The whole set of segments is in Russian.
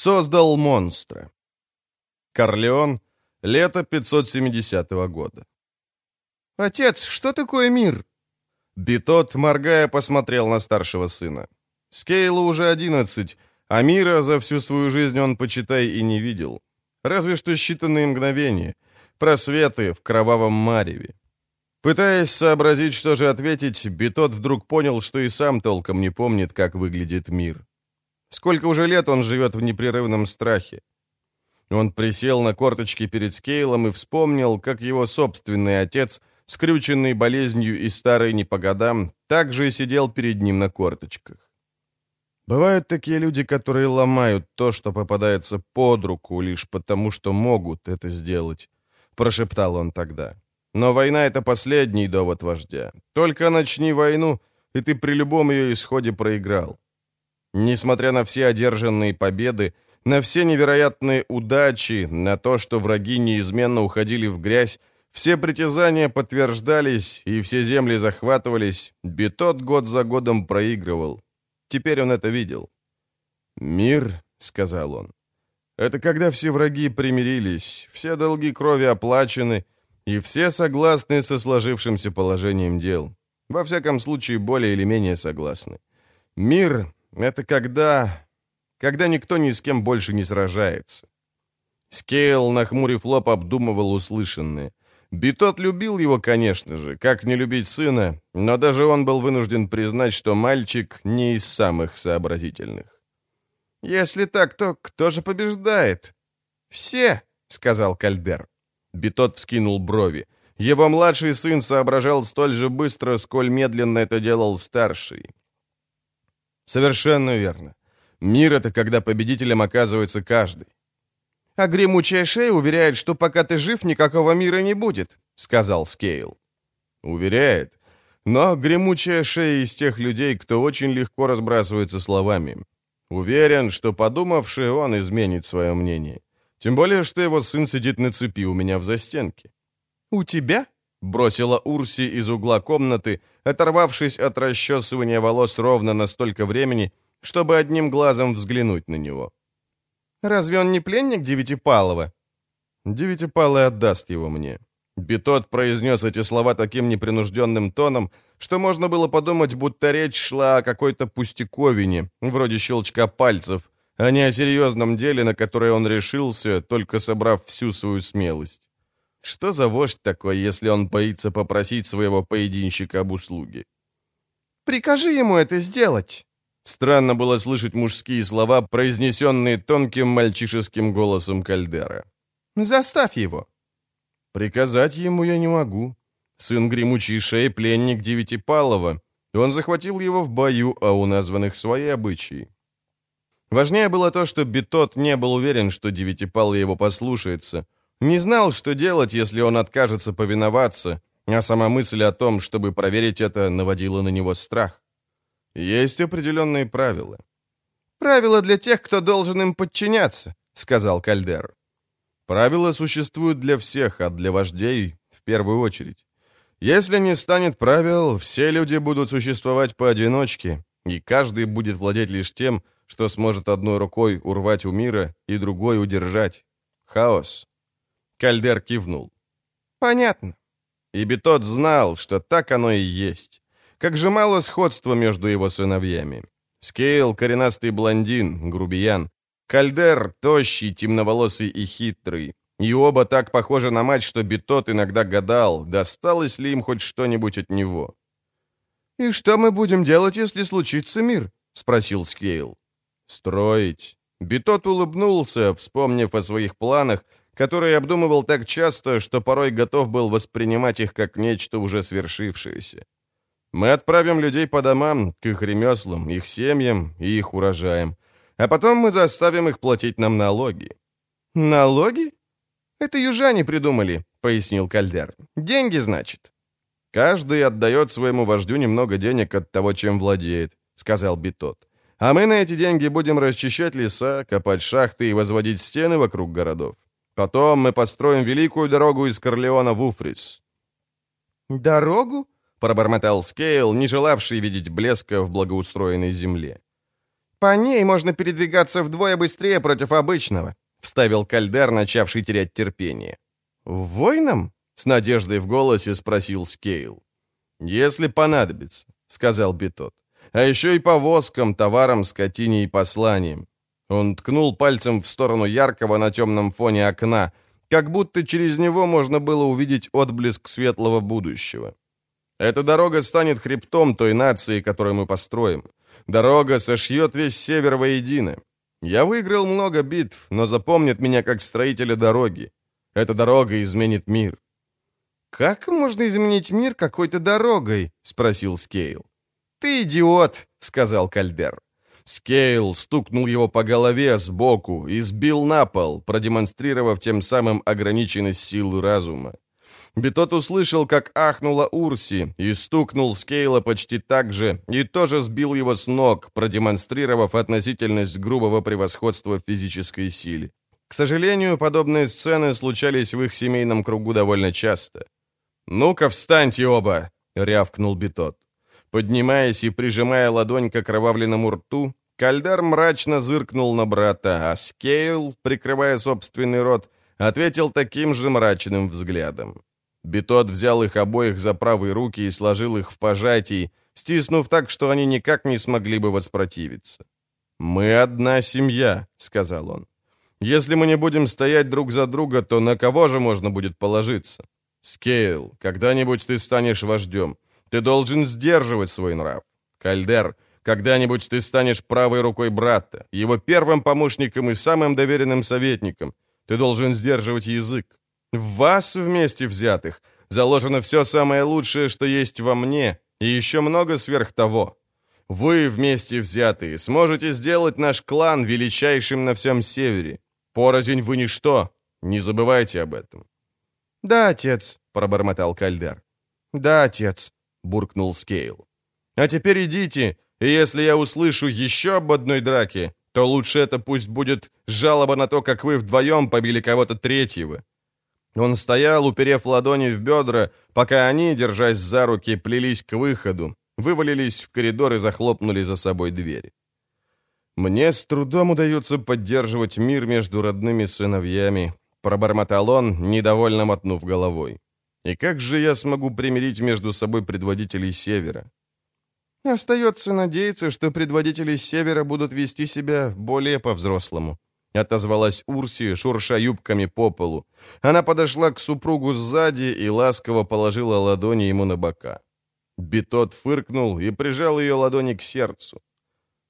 создал монстра. Корлеон, лето 570 года. «Отец, что такое мир?» Битот, моргая, посмотрел на старшего сына. Скейлу уже одиннадцать, а мира за всю свою жизнь он, почитай, и не видел. Разве что считанные мгновения, просветы в кровавом мареве. Пытаясь сообразить, что же ответить, Битот вдруг понял, что и сам толком не помнит, как выглядит мир. Сколько уже лет он живет в непрерывном страхе. Он присел на корточки перед Скейлом и вспомнил, как его собственный отец, скрюченный болезнью и старый не по годам, также сидел перед ним на корточках. Бывают такие люди, которые ломают то, что попадается под руку, лишь потому, что могут это сделать, прошептал он тогда. Но война — это последний довод вождя. Только начни войну, и ты при любом ее исходе проиграл. Несмотря на все одержанные победы, на все невероятные удачи, на то, что враги неизменно уходили в грязь, все притязания подтверждались, и все земли захватывались, Бетот год за годом проигрывал. Теперь он это видел. «Мир», — сказал он, — «это когда все враги примирились, все долги крови оплачены, и все согласны со сложившимся положением дел. Во всяком случае, более или менее согласны. Мир — это когда... когда никто ни с кем больше не сражается. Скейл, нахмурив лоб, обдумывал услышанное. Бетод любил его, конечно же, как не любить сына, но даже он был вынужден признать, что мальчик не из самых сообразительных. «Если так, то кто же побеждает?» «Все», — сказал Кальдер. Бетод вскинул брови. Его младший сын соображал столь же быстро, сколь медленно это делал старший. Совершенно верно. Мир — это когда победителем оказывается каждый. «А гремучая шея уверяет, что пока ты жив, никакого мира не будет», — сказал Скейл. «Уверяет. Но гремучая шея из тех людей, кто очень легко разбрасывается словами. Уверен, что, подумавший, он изменит свое мнение. Тем более, что его сын сидит на цепи у меня в застенке». «У тебя?» — бросила Урси из угла комнаты, оторвавшись от расчесывания волос ровно настолько времени, чтобы одним глазом взглянуть на него. «Разве он не пленник Девятипалова?» «Девятипалый отдаст его мне». Бетот произнес эти слова таким непринужденным тоном, что можно было подумать, будто речь шла о какой-то пустяковине, вроде щелчка пальцев, а не о серьезном деле, на которое он решился, только собрав всю свою смелость. Что за вождь такой, если он боится попросить своего поединщика об услуге? «Прикажи ему это сделать!» Странно было слышать мужские слова, произнесенные тонким мальчишеским голосом Кальдера. «Заставь его!» «Приказать ему я не могу. Сын гремучей шеи — пленник Девятипалова, он захватил его в бою, а у названных свои обычаи. Важнее было то, что Бетот не был уверен, что Девятипалый его послушается. Не знал, что делать, если он откажется повиноваться, а сама мысль о том, чтобы проверить это, наводила на него страх. Есть определенные правила. «Правила для тех, кто должен им подчиняться», — сказал Кальдер. «Правила существуют для всех, а для вождей в первую очередь. Если не станет правил, все люди будут существовать поодиночке, и каждый будет владеть лишь тем, что сможет одной рукой урвать у мира и другой удержать. Хаос. Кальдер кивнул. Понятно. И Бетот знал, что так оно и есть. Как же мало сходства между его сыновьями. Скейл — коренастый блондин, грубиян. Кальдер — тощий, темноволосый и хитрый. И оба так похожи на мать, что Бетот иногда гадал, досталось ли им хоть что-нибудь от него. «И что мы будем делать, если случится мир?» — спросил Скейл. «Строить». Бетот улыбнулся, вспомнив о своих планах, которые обдумывал так часто, что порой готов был воспринимать их как нечто уже свершившееся. Мы отправим людей по домам, к их ремеслам, их семьям и их урожаям, а потом мы заставим их платить нам налоги». «Налоги? Это южане придумали», — пояснил Кальдер. «Деньги, значит». «Каждый отдает своему вождю немного денег от того, чем владеет», — сказал Бетод. А мы на эти деньги будем расчищать леса, копать шахты и возводить стены вокруг городов. Потом мы построим великую дорогу из Карлеона в Уфрис». «Дорогу?» — пробормотал Скейл, не желавший видеть блеска в благоустроенной земле. По ней можно передвигаться вдвое быстрее против обычного», — вставил Кальдер, начавший терять терпение. «Воинам?» — с надеждой в голосе спросил Скейл. «Если понадобится», — сказал Бетод. «А еще и повозкам, товарам, скотине и посланиям». Он ткнул пальцем в сторону яркого на темном фоне окна, как будто через него можно было увидеть отблеск светлого будущего. Эта дорога станет хребтом той нации, которую мы построим. Дорога сошьет весь север воедино. Я выиграл много битв, но запомнят меня как строителя дороги. Эта дорога изменит мир». «Как можно изменить мир какой-то дорогой?» — спросил Скейл. «Ты идиот!» — сказал Кальдер. Скейл стукнул его по голове сбоку и сбил на пол, продемонстрировав тем самым ограниченность силы разума. Бетод услышал, как ахнула Урси, и стукнул Скейла почти так же, и тоже сбил его с ног, продемонстрировав относительность грубого превосходства в физической силе. К сожалению, подобные сцены случались в их семейном кругу довольно часто. «Ну-ка, встаньте оба!» — рявкнул Бетот. Поднимаясь и прижимая ладонь к окровавленному рту, Кальдар мрачно зыркнул на брата, а Скейл, прикрывая собственный рот, ответил таким же мрачным взглядом. Бетот взял их обоих за правые руки и сложил их в пожатии, стиснув так, что они никак не смогли бы воспротивиться. «Мы одна семья», — сказал он. «Если мы не будем стоять друг за друга, то на кого же можно будет положиться? Скейл, когда-нибудь ты станешь вождем. Ты должен сдерживать свой нрав. Кальдер, когда-нибудь ты станешь правой рукой брата, его первым помощником и самым доверенным советником. Ты должен сдерживать язык. В вас вместе взятых заложено все самое лучшее, что есть во мне, и еще много сверх того. Вы вместе взятые сможете сделать наш клан величайшим на всем севере. Порознь вы ничто. Не забывайте об этом». «Да, отец», — пробормотал Кальдер. «Да, отец», — буркнул Скейл. «А теперь идите, и если я услышу еще об одной драке, то лучше это пусть будет жалоба на то, как вы вдвоем побили кого-то третьего. Он стоял, уперев ладони в бедра, пока они, держась за руки, плелись к выходу, вывалились в коридор и захлопнули за собой двери. «Мне с трудом удается поддерживать мир между родными сыновьями», пробормотал он, недовольно мотнув головой. «И как же я смогу примирить между собой предводителей Севера?» «Остается надеяться, что предводители Севера будут вести себя более по-взрослому», — отозвалась Урси, шурша юбками по полу. Она подошла к супругу сзади и ласково положила ладони ему на бока. Битот фыркнул и прижал ее ладони к сердцу.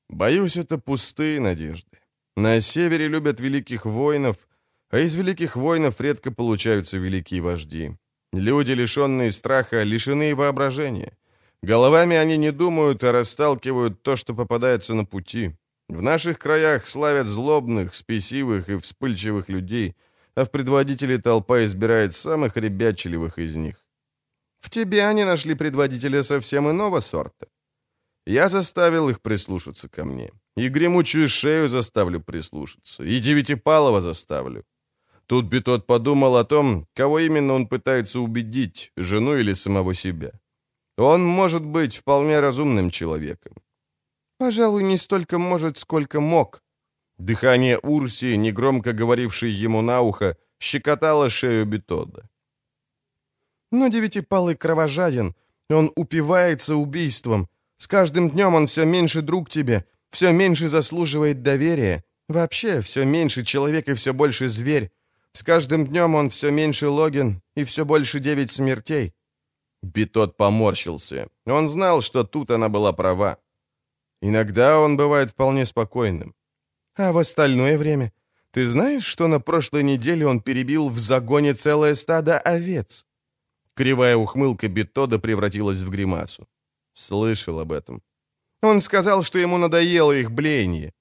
«Боюсь, это пустые надежды. На севере любят великих воинов, а из великих воинов редко получаются великие вожди. Люди, лишенные страха, лишены воображения. Головами они не думают, а расталкивают то, что попадается на пути. В наших краях славят злобных, спесивых и вспыльчивых людей, а в предводители толпа избирает самых ребячливых из них. В тебе они нашли предводителя совсем иного сорта. Я заставил их прислушаться ко мне. И гремучую шею заставлю прислушаться. И Девятипалова заставлю. Тут Бетот подумал о том, кого именно он пытается убедить, жену или самого себя. Он может быть вполне разумным человеком. Пожалуй, не столько может, сколько мог. Дыхание Урси, негромко говорившей ему на ухо, щекотало шею Бетода. Но девятипалый кровожаден, он упивается убийством. С каждым днем он все меньше друг тебе, все меньше заслуживает доверия. Вообще, все меньше человек и все больше зверь. С каждым днем он все меньше логин и все больше девять смертей. Бетот поморщился. Он знал, что тут она была права. Иногда он бывает вполне спокойным. А в остальное время? Ты знаешь, что на прошлой неделе он перебил в загоне целое стадо овец? Кривая ухмылка Бетода превратилась в гримасу. Слышал об этом. Он сказал, что ему надоело их блеяние.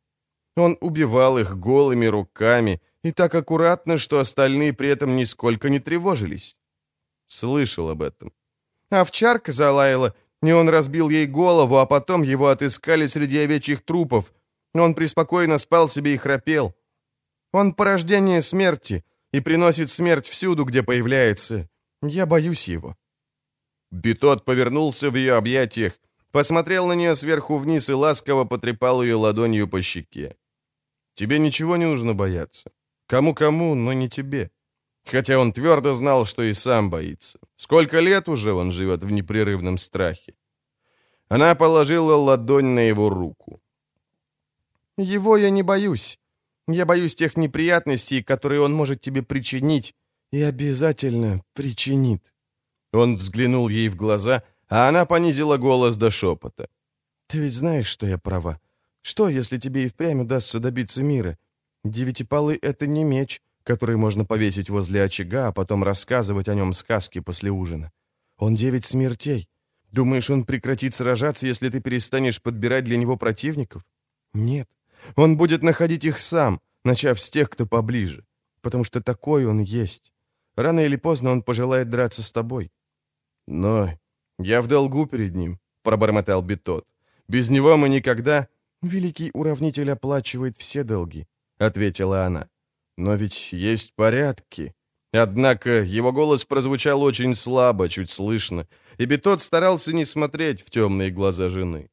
Он убивал их голыми руками и так аккуратно, что остальные при этом нисколько не тревожились. Слышал об этом. Овчарка залаяла, и он разбил ей голову, а потом его отыскали среди овечьих трупов. Он преспокойно спал себе и храпел. Он порождение смерти и приносит смерть всюду, где появляется. Я боюсь его». Бетот повернулся в ее объятиях посмотрел на нее сверху вниз и ласково потрепал ее ладонью по щеке. «Тебе ничего не нужно бояться. Кому-кому, но не тебе». Хотя он твердо знал, что и сам боится. Сколько лет уже он живет в непрерывном страхе. Она положила ладонь на его руку. «Его я не боюсь. Я боюсь тех неприятностей, которые он может тебе причинить, и обязательно причинит». Он взглянул ей в глаза, а она понизила голос до шепота. «Ты ведь знаешь, что я права. Что, если тебе и впрямь удастся добиться мира? Девятипалый — это не меч, который можно повесить возле очага, а потом рассказывать о нем сказки после ужина. Он девять смертей. Думаешь, он прекратит сражаться, если ты перестанешь подбирать для него противников? Нет. Он будет находить их сам, начав с тех, кто поближе. Потому что такой он есть. Рано или поздно он пожелает драться с тобой. Но я в долгу перед ним, пробормотал Бетот. Без него мы никогда... Великий уравнитель оплачивает все долги, ответила она. Но ведь есть порядки. Однако его голос прозвучал очень слабо, чуть слышно, и Бетот старался не смотреть в темные глаза жены.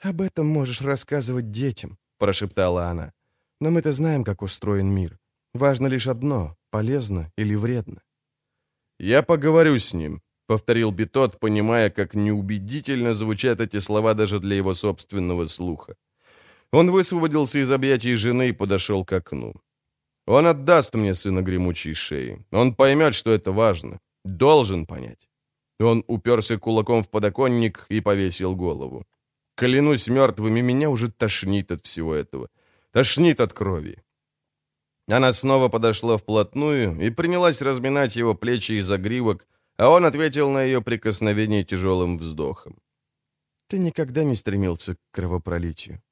«Об этом можешь рассказывать детям», — прошептала она. «Но мы-то знаем, как устроен мир. Важно лишь одно — полезно или вредно». «Я поговорю с ним», — повторил Бетот, понимая, как неубедительно звучат эти слова даже для его собственного слуха. Он высвободился из объятий жены и подошел к окну. Он отдаст мне сына гремучей шеи. Он поймет, что это важно. Должен понять. Он уперся кулаком в подоконник и повесил голову. Клянусь мертвыми, меня уже тошнит от всего этого. Тошнит от крови. Она снова подошла вплотную и принялась разминать его плечи и загривок, а он ответил на ее прикосновение тяжелым вздохом. «Ты никогда не стремился к кровопролитию».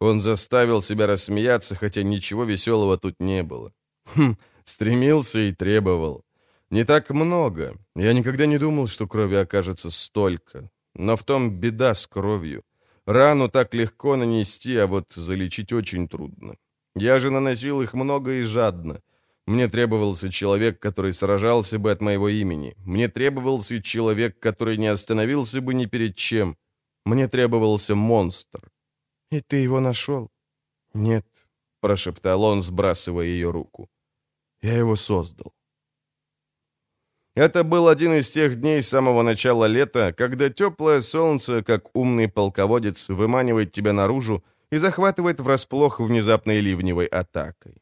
Он заставил себя рассмеяться, хотя ничего веселого тут не было. Хм, стремился и требовал. Не так много. Я никогда не думал, что крови окажется столько. Но в том беда с кровью. Рану так легко нанести, а вот залечить очень трудно. Я же наносил их много и жадно. Мне требовался человек, который сражался бы от моего имени. Мне требовался человек, который не остановился бы ни перед чем. Мне требовался монстр. «И ты его нашел?» «Нет», — прошептал он, сбрасывая ее руку. «Я его создал». Это был один из тех дней с самого начала лета, когда теплое солнце, как умный полководец, выманивает тебя наружу и захватывает врасплох внезапной ливневой атакой.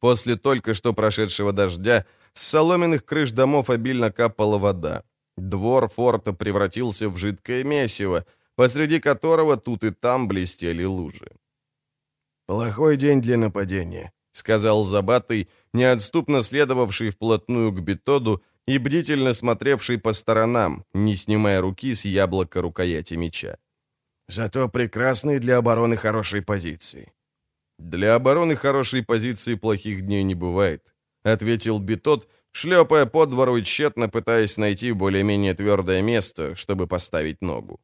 После только что прошедшего дождя с соломенных крыш домов обильно капала вода. Двор форта превратился в жидкое месиво, посреди которого тут и там блестели лужи. «Плохой день для нападения», — сказал Забатый, неотступно следовавший вплотную к Бетоду и бдительно смотревший по сторонам, не снимая руки с яблока рукояти меча. «Зато прекрасный для обороны хорошей позиции». «Для обороны хорошей позиции плохих дней не бывает», — ответил Бетод, шлепая по двору и тщетно пытаясь найти более-менее твердое место, чтобы поставить ногу.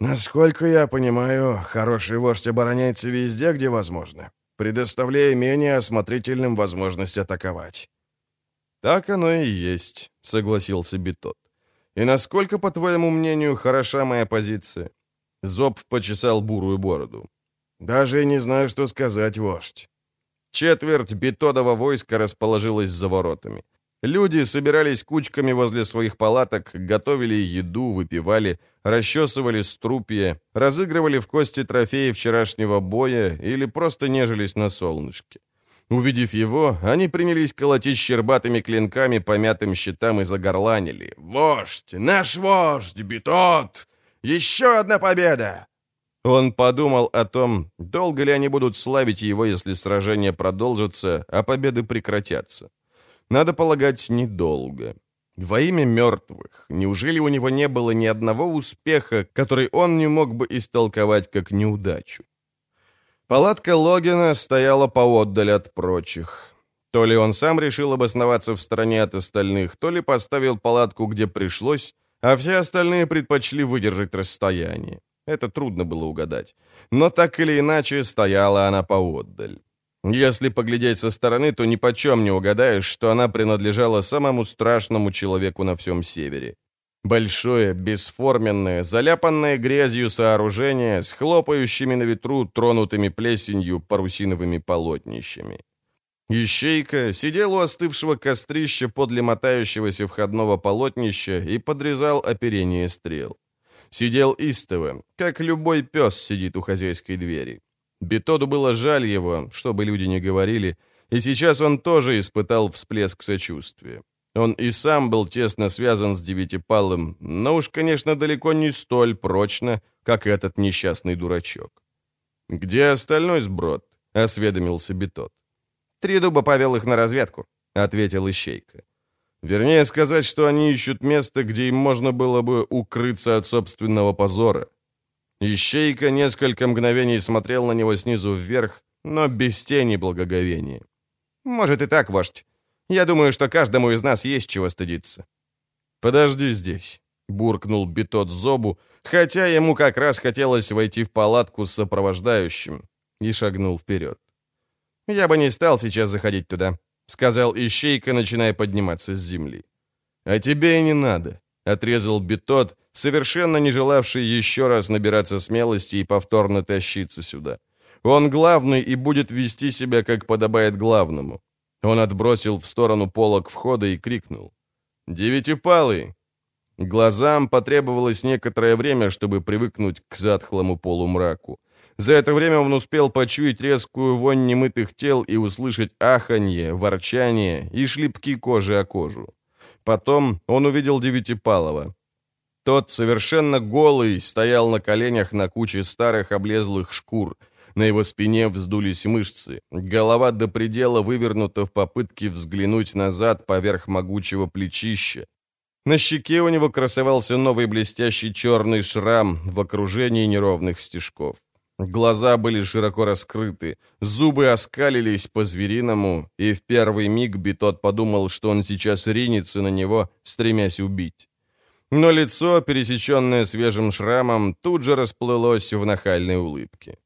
«Насколько я понимаю, хороший вождь обороняется везде, где возможно, предоставляя менее осмотрительным возможность атаковать». «Так оно и есть», — согласился Битот. «И насколько, по твоему мнению, хороша моя позиция?» Зоб почесал бурую бороду. «Даже не знаю, что сказать, вождь». Четверть бетодова войска расположилась за воротами. Люди собирались кучками возле своих палаток, готовили еду, выпивали, расчесывали струпья, разыгрывали в кости трофеи вчерашнего боя или просто нежились на солнышке. Увидев его, они принялись колотить щербатыми клинками по мятым щитам и загорланили. «Вождь! Наш вождь! Битот! Еще одна победа!» Он подумал о том, долго ли они будут славить его, если сражение продолжится, а победы прекратятся. Надо полагать, недолго. Во имя мертвых, неужели у него не было ни одного успеха, который он не мог бы истолковать как неудачу? Палатка Логина стояла поотдаль от прочих. То ли он сам решил обосноваться в стороне от остальных, то ли поставил палатку, где пришлось, а все остальные предпочли выдержать расстояние. Это трудно было угадать. Но так или иначе стояла она поотдаль. Если поглядеть со стороны, то ни почем не угадаешь, что она принадлежала самому страшному человеку на всем севере. Большое, бесформенное, заляпанное грязью сооружение с хлопающими на ветру тронутыми плесенью парусиновыми полотнищами. Ищейка сидел у остывшего кострища подле мотающегося входного полотнища и подрезал оперение стрел. Сидел истово, как любой пес сидит у хозяйской двери. Бетоду было жаль его, чтобы люди не говорили, и сейчас он тоже испытал всплеск сочувствия. Он и сам был тесно связан с Девятипалым, но уж, конечно, далеко не столь прочно, как этот несчастный дурачок. «Где остальной сброд?» — осведомился Бетот. «Три дуба повел их на разведку», — ответил Ищейка. «Вернее сказать, что они ищут место, где им можно было бы укрыться от собственного позора». Ищейка несколько мгновений смотрел на него снизу вверх, но без тени благоговения. «Может и так, вождь. Я думаю, что каждому из нас есть чего стыдиться». «Подожди здесь», — буркнул Бетот Зобу, хотя ему как раз хотелось войти в палатку с сопровождающим, и шагнул вперед. «Я бы не стал сейчас заходить туда», — сказал Ищейка, начиная подниматься с земли. «А тебе и не надо», — отрезал Бетот, совершенно не желавший еще раз набираться смелости и повторно тащиться сюда. Он главный и будет вести себя, как подобает главному. Он отбросил в сторону полок входа и крикнул. «Девятипалый!» Глазам потребовалось некоторое время, чтобы привыкнуть к затхлому полумраку. За это время он успел почуять резкую вонь немытых тел и услышать аханье, ворчание и шлепки кожи о кожу. Потом он увидел Девятипалова. Тот, совершенно голый, стоял на коленях на куче старых облезлых шкур — на его спине вздулись мышцы. Голова до предела вывернута в попытке взглянуть назад поверх могучего плечища. На щеке у него красовался новый блестящий черный шрам в окружении неровных стежков. Глаза были широко раскрыты, зубы оскалились по-звериному, и в первый миг Битот подумал, что он сейчас ринется на него, стремясь убить. Но лицо, пересеченное свежим шрамом, тут же расплылось в нахальной улыбке.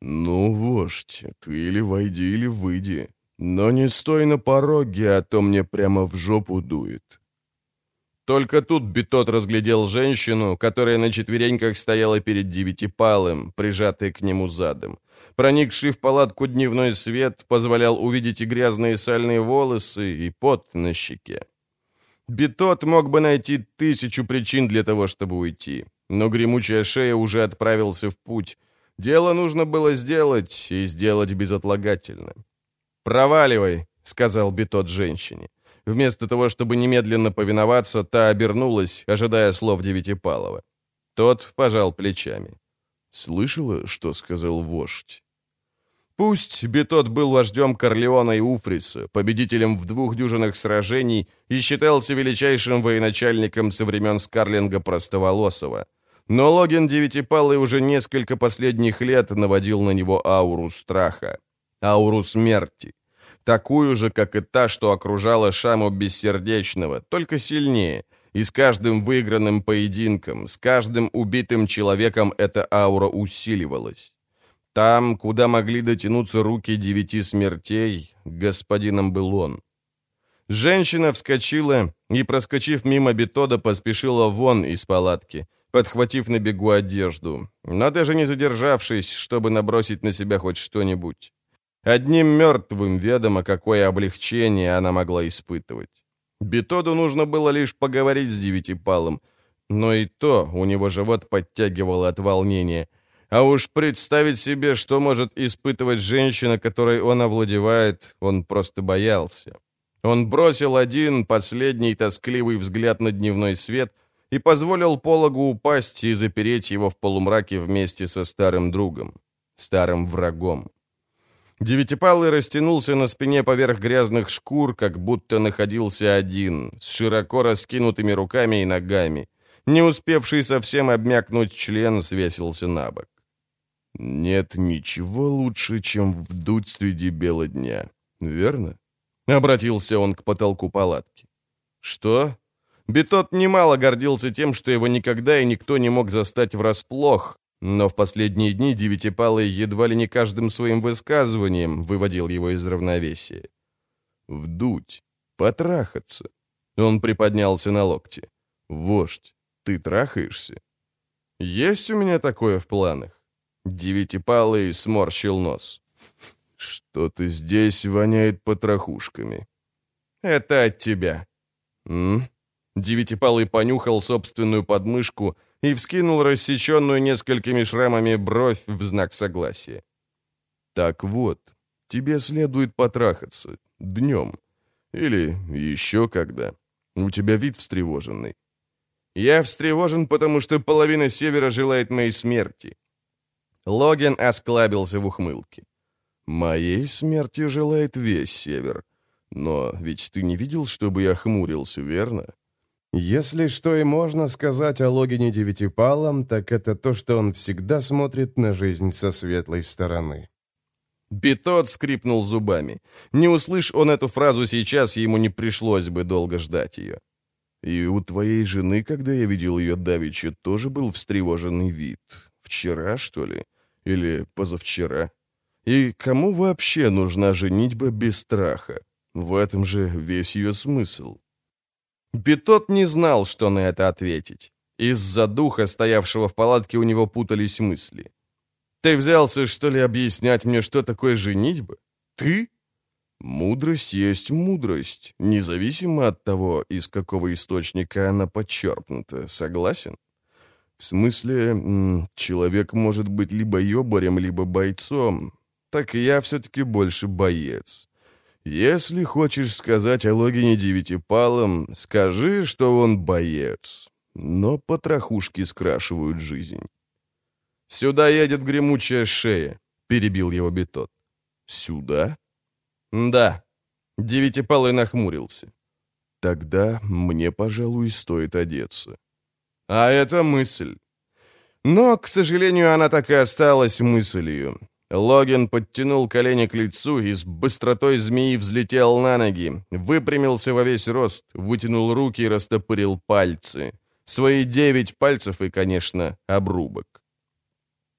«Ну, вождь, ты или войди, или выйди. Но не стой на пороге, а то мне прямо в жопу дует». Только тут Бетот разглядел женщину, которая на четвереньках стояла перед девятипалым, прижатой к нему задом. Проникший в палатку дневной свет позволял увидеть и грязные сальные волосы, и пот на щеке. Бетот мог бы найти тысячу причин для того, чтобы уйти, но гремучая шея уже отправился в путь, Дело нужно было сделать, и сделать безотлагательно. «Проваливай», — сказал Бетот женщине. Вместо того, чтобы немедленно повиноваться, та обернулась, ожидая слов Девятипалова. Тот пожал плечами. «Слышала, что сказал вождь?» Пусть Бетот был вождем Корлеона и Уфриса, победителем в двух дюжинах сражений и считался величайшим военачальником со времен Скарлинга Простоволосова, но Логин Девятипалый уже несколько последних лет наводил на него ауру страха, ауру смерти. Такую же, как и та, что окружала Шаму Бессердечного, только сильнее. И с каждым выигранным поединком, с каждым убитым человеком эта аура усиливалась. Там, куда могли дотянуться руки девяти смертей, господином был он. Женщина вскочила и, проскочив мимо Бетода, поспешила вон из палатки, подхватив на бегу одежду, но даже не задержавшись, чтобы набросить на себя хоть что-нибудь. Одним мертвым ведомо, какое облегчение она могла испытывать. Бетоду нужно было лишь поговорить с Девятипалом, но и то у него живот подтягивало от волнения. А уж представить себе, что может испытывать женщина, которой он овладевает, он просто боялся. Он бросил один, последний тоскливый взгляд на дневной свет — и позволил пологу упасть и запереть его в полумраке вместе со старым другом, старым врагом. Девятипалый растянулся на спине поверх грязных шкур, как будто находился один, с широко раскинутыми руками и ногами. Не успевший совсем обмякнуть член свесился на бок. «Нет ничего лучше, чем вдуть среди бела дня, верно?» Обратился он к потолку палатки. «Что?» Бетот немало гордился тем, что его никогда и никто не мог застать врасплох, но в последние дни Девятипалый едва ли не каждым своим высказыванием выводил его из равновесия. «Вдуть, потрахаться». Он приподнялся на локте. «Вождь, Ты трахаешься? Есть у меня такое в планах. Девятипалый сморщил нос. Что-то здесь воняет потрохушками. Это от тебя. М? Девятипалый понюхал собственную подмышку и вскинул рассеченную несколькими шрамами бровь в знак согласия. Так вот, тебе следует потрахаться. Днем. Или еще когда. У тебя вид встревоженный. Я встревожен, потому что половина Севера желает моей смерти. Логин осклабился в ухмылке. Моей смерти желает весь Север. Но ведь ты не видел, чтобы я хмурился, верно? Если что и можно сказать о Логине Девятипалом, так это то, что он всегда смотрит на жизнь со светлой стороны. Бетот скрипнул зубами. Не услышь он эту фразу сейчас, ему не пришлось бы долго ждать ее. И у твоей жены, когда я видел ее давеча, тоже был встревоженный вид. Вчера, что ли? Или позавчера? И кому вообще нужна женитьба без страха? В этом же весь ее смысл. Бетот не знал, что на это ответить. Из-за духа, стоявшего в палатке, у него путались мысли. Ты взялся, что ли, объяснять мне, что такое женитьба? Ты? Мудрость есть мудрость, независимо от того, из какого источника она подчерпнута. Согласен? В смысле, человек может быть либо ёбарем, либо бойцом. Так я все-таки больше боец. Если хочешь сказать о Логине Девятипалом, скажи, что он боец. Но потрохушки скрашивают жизнь. «Сюда едет гремучая шея», — перебил его Бетот. «Сюда?» «Да». Девятипалый нахмурился. «Тогда мне, пожалуй, стоит одеться». «А это мысль». Но, к сожалению, она так и осталась мыслью. Логин подтянул колени к лицу и с быстротой змеи взлетел на ноги, выпрямился во весь рост, вытянул руки и растопырил пальцы. Свои девять пальцев и, конечно, обрубок.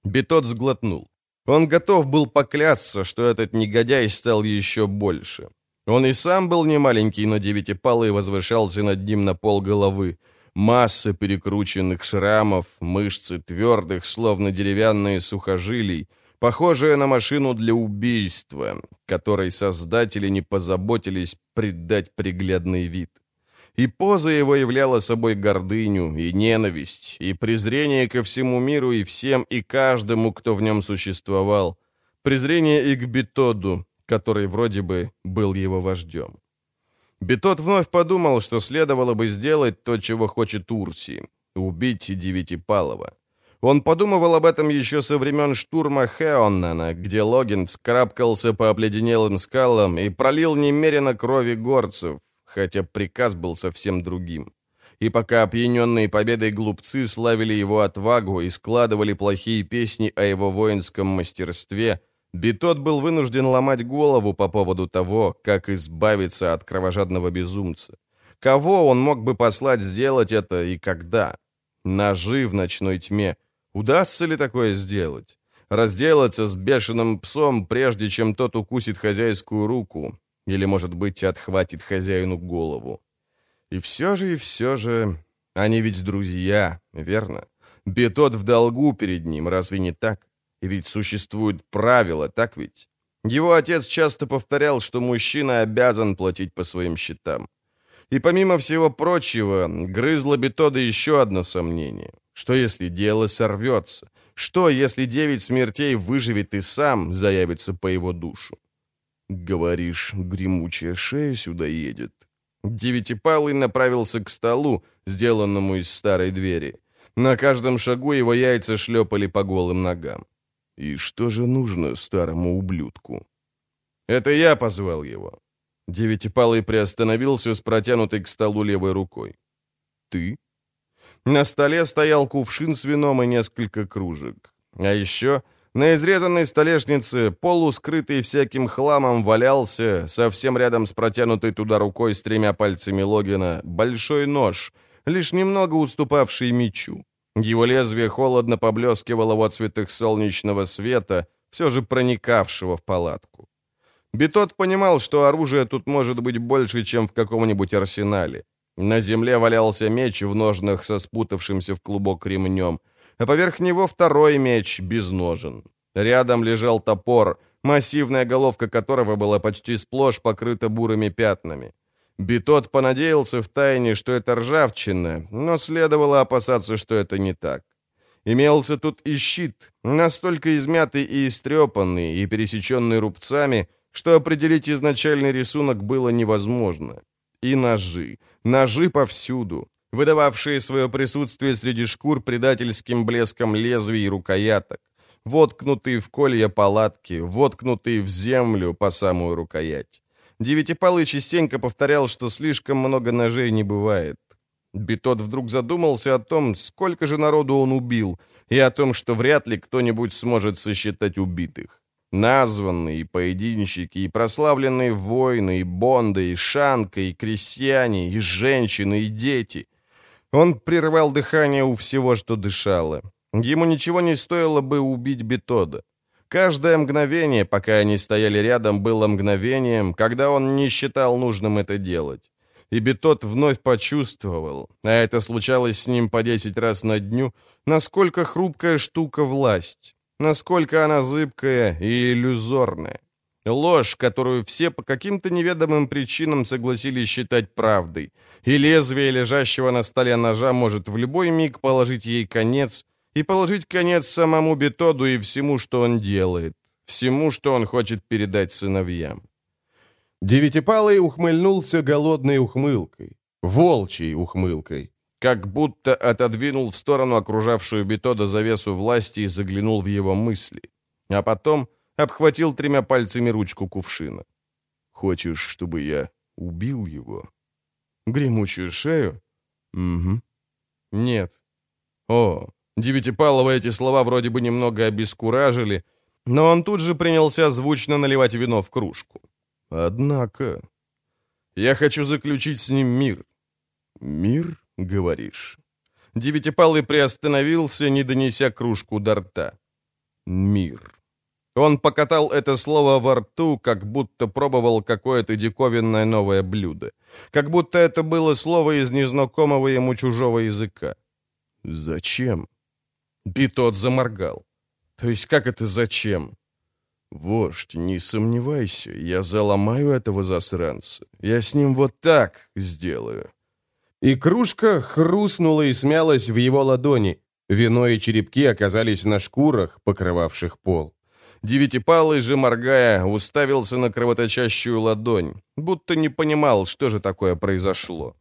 Бетот сглотнул. Он готов был поклясться, что этот негодяй стал еще больше. Он и сам был не маленький, но девятипалый возвышался над ним на пол головы. Масса перекрученных шрамов, мышцы твердых, словно деревянные сухожилий, похожая на машину для убийства, которой создатели не позаботились придать приглядный вид и поза его являла собой гордыню, и ненависть, и презрение ко всему миру, и всем, и каждому, кто в нем существовал. Презрение и к Бетоду, который вроде бы был его вождем. Бетод вновь подумал, что следовало бы сделать то, чего хочет Урси — убить Девятипалова. Он подумывал об этом еще со времен штурма Хеоннана, где Логин вскарабкался по обледенелым скалам и пролил немерено крови горцев, хотя приказ был совсем другим. И пока опьяненные победой глупцы славили его отвагу и складывали плохие песни о его воинском мастерстве, Бетот был вынужден ломать голову по поводу того, как избавиться от кровожадного безумца. Кого он мог бы послать сделать это и когда? Ножи в ночной тьме. Удастся ли такое сделать? Разделаться с бешеным псом, прежде чем тот укусит хозяйскую руку? Или, может быть, отхватит хозяину голову. И все же, и все же... Они ведь друзья, верно? Бетот в долгу перед ним, разве не так? И ведь существуют правила, так ведь? Его отец часто повторял, что мужчина обязан платить по своим счетам. И помимо всего прочего, грызло Бетода еще одно сомнение. Что если дело сорвется? Что если девять смертей выживет и сам заявится по его душу? «Говоришь, гремучая шея сюда едет?» Девятипалый направился к столу, сделанному из старой двери. На каждом шагу его яйца шлепали по голым ногам. «И что же нужно старому ублюдку?» «Это я позвал его». Девятипалый приостановился с протянутой к столу левой рукой. «Ты?» На столе стоял кувшин с вином и несколько кружек. А еще на изрезанной столешнице, полускрытый всяким хламом, валялся, совсем рядом с протянутой туда рукой с тремя пальцами Логина, большой нож, лишь немного уступавший мечу. Его лезвие холодно поблескивало в отцветах солнечного света, все же проникавшего в палатку. Бетот понимал, что оружие тут может быть больше, чем в каком-нибудь арсенале. На земле валялся меч в ножнах со спутавшимся в клубок ремнем, а поверх него второй меч без ножен. Рядом лежал топор, массивная головка которого была почти сплошь покрыта бурыми пятнами. Битот понадеялся в тайне, что это ржавчина, но следовало опасаться, что это не так. Имелся тут и щит, настолько измятый и истрепанный, и пересеченный рубцами, что определить изначальный рисунок было невозможно. И ножи. Ножи повсюду, выдававшие свое присутствие среди шкур предательским блеском лезвий и рукояток, воткнутые в колья палатки, воткнутые в землю по самую рукоять. Девятипалый частенько повторял, что слишком много ножей не бывает. Битот вдруг задумался о том, сколько же народу он убил, и о том, что вряд ли кто-нибудь сможет сосчитать убитых. Названные, и поединщики, и прославленные воины, и бонды, и шанка, и крестьяне, и женщины, и дети. Он прервал дыхание у всего, что дышало. Ему ничего не стоило бы убить Бетода. Каждое мгновение, пока они стояли рядом, было мгновением, когда он не считал нужным это делать и Бетот вновь почувствовал, а это случалось с ним по десять раз на дню, насколько хрупкая штука власть, насколько она зыбкая и иллюзорная. Ложь, которую все по каким-то неведомым причинам согласились считать правдой, и лезвие лежащего на столе ножа может в любой миг положить ей конец и положить конец самому Бетоду и всему, что он делает, всему, что он хочет передать сыновьям. Девятипалый ухмыльнулся голодной ухмылкой, волчьей ухмылкой, как будто отодвинул в сторону окружавшую Бетода завесу власти и заглянул в его мысли, а потом обхватил тремя пальцами ручку кувшина. «Хочешь, чтобы я убил его?» «Гремучую шею?» «Угу». «Нет». «О, Девятипалова эти слова вроде бы немного обескуражили, но он тут же принялся звучно наливать вино в кружку. Однако... Я хочу заключить с ним мир. Мир, говоришь? Девятипалый приостановился, не донеся кружку до рта. Мир. Он покатал это слово во рту, как будто пробовал какое-то диковинное новое блюдо. Как будто это было слово из незнакомого ему чужого языка. «Зачем?» Битот заморгал. «То есть как это зачем?» «Вождь, не сомневайся, я заломаю этого засранца. Я с ним вот так сделаю». И кружка хрустнула и смялась в его ладони. Вино и черепки оказались на шкурах, покрывавших пол. Девятипалый же, моргая, уставился на кровоточащую ладонь, будто не понимал, что же такое произошло.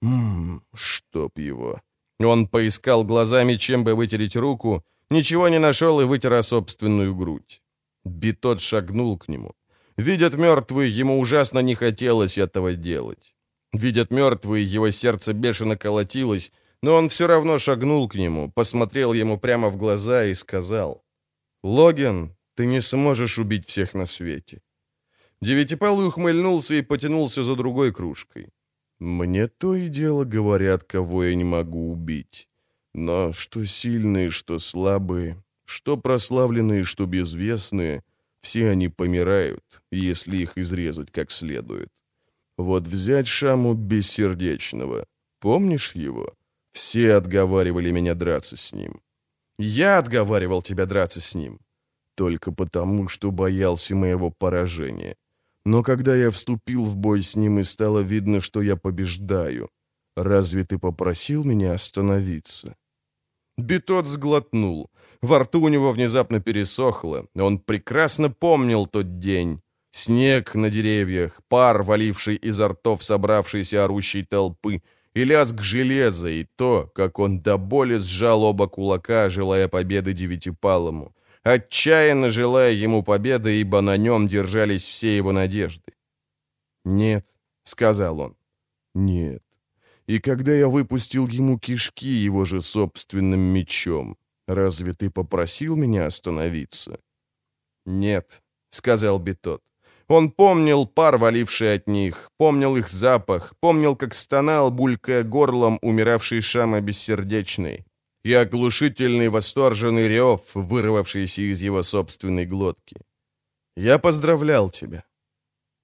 «Ммм, чтоб его...» Он поискал глазами, чем бы вытереть руку, ничего не нашел и вытер собственную грудь. Битот шагнул к нему. Видят мертвые, ему ужасно не хотелось этого делать. Видят мертвые, его сердце бешено колотилось, но он все равно шагнул к нему, посмотрел ему прямо в глаза и сказал, «Логин, ты не сможешь убить всех на свете». Девятипалый ухмыльнулся и потянулся за другой кружкой. «Мне то и дело говорят, кого я не могу убить. Но что сильные, что слабые, что прославленные, что безвестные, все они помирают, если их изрезать как следует. Вот взять Шаму Бессердечного. Помнишь его? Все отговаривали меня драться с ним. Я отговаривал тебя драться с ним. Только потому, что боялся моего поражения. Но когда я вступил в бой с ним и стало видно, что я побеждаю, разве ты попросил меня остановиться?» Битот сглотнул. Во рту у него внезапно пересохло. Он прекрасно помнил тот день. Снег на деревьях, пар, валивший изо ртов собравшейся орущей толпы, и лязг железа, и то, как он до боли сжал оба кулака, желая победы Девятипалому, отчаянно желая ему победы, ибо на нем держались все его надежды. «Нет», — сказал он, — «нет. И когда я выпустил ему кишки его же собственным мечом, разве ты попросил меня остановиться?» «Нет», — сказал Бетот. Он помнил пар, валивший от них, помнил их запах, помнил, как стонал, булькая горлом, умиравший Шама бессердечный, и оглушительный восторженный рев, вырвавшийся из его собственной глотки. «Я поздравлял тебя».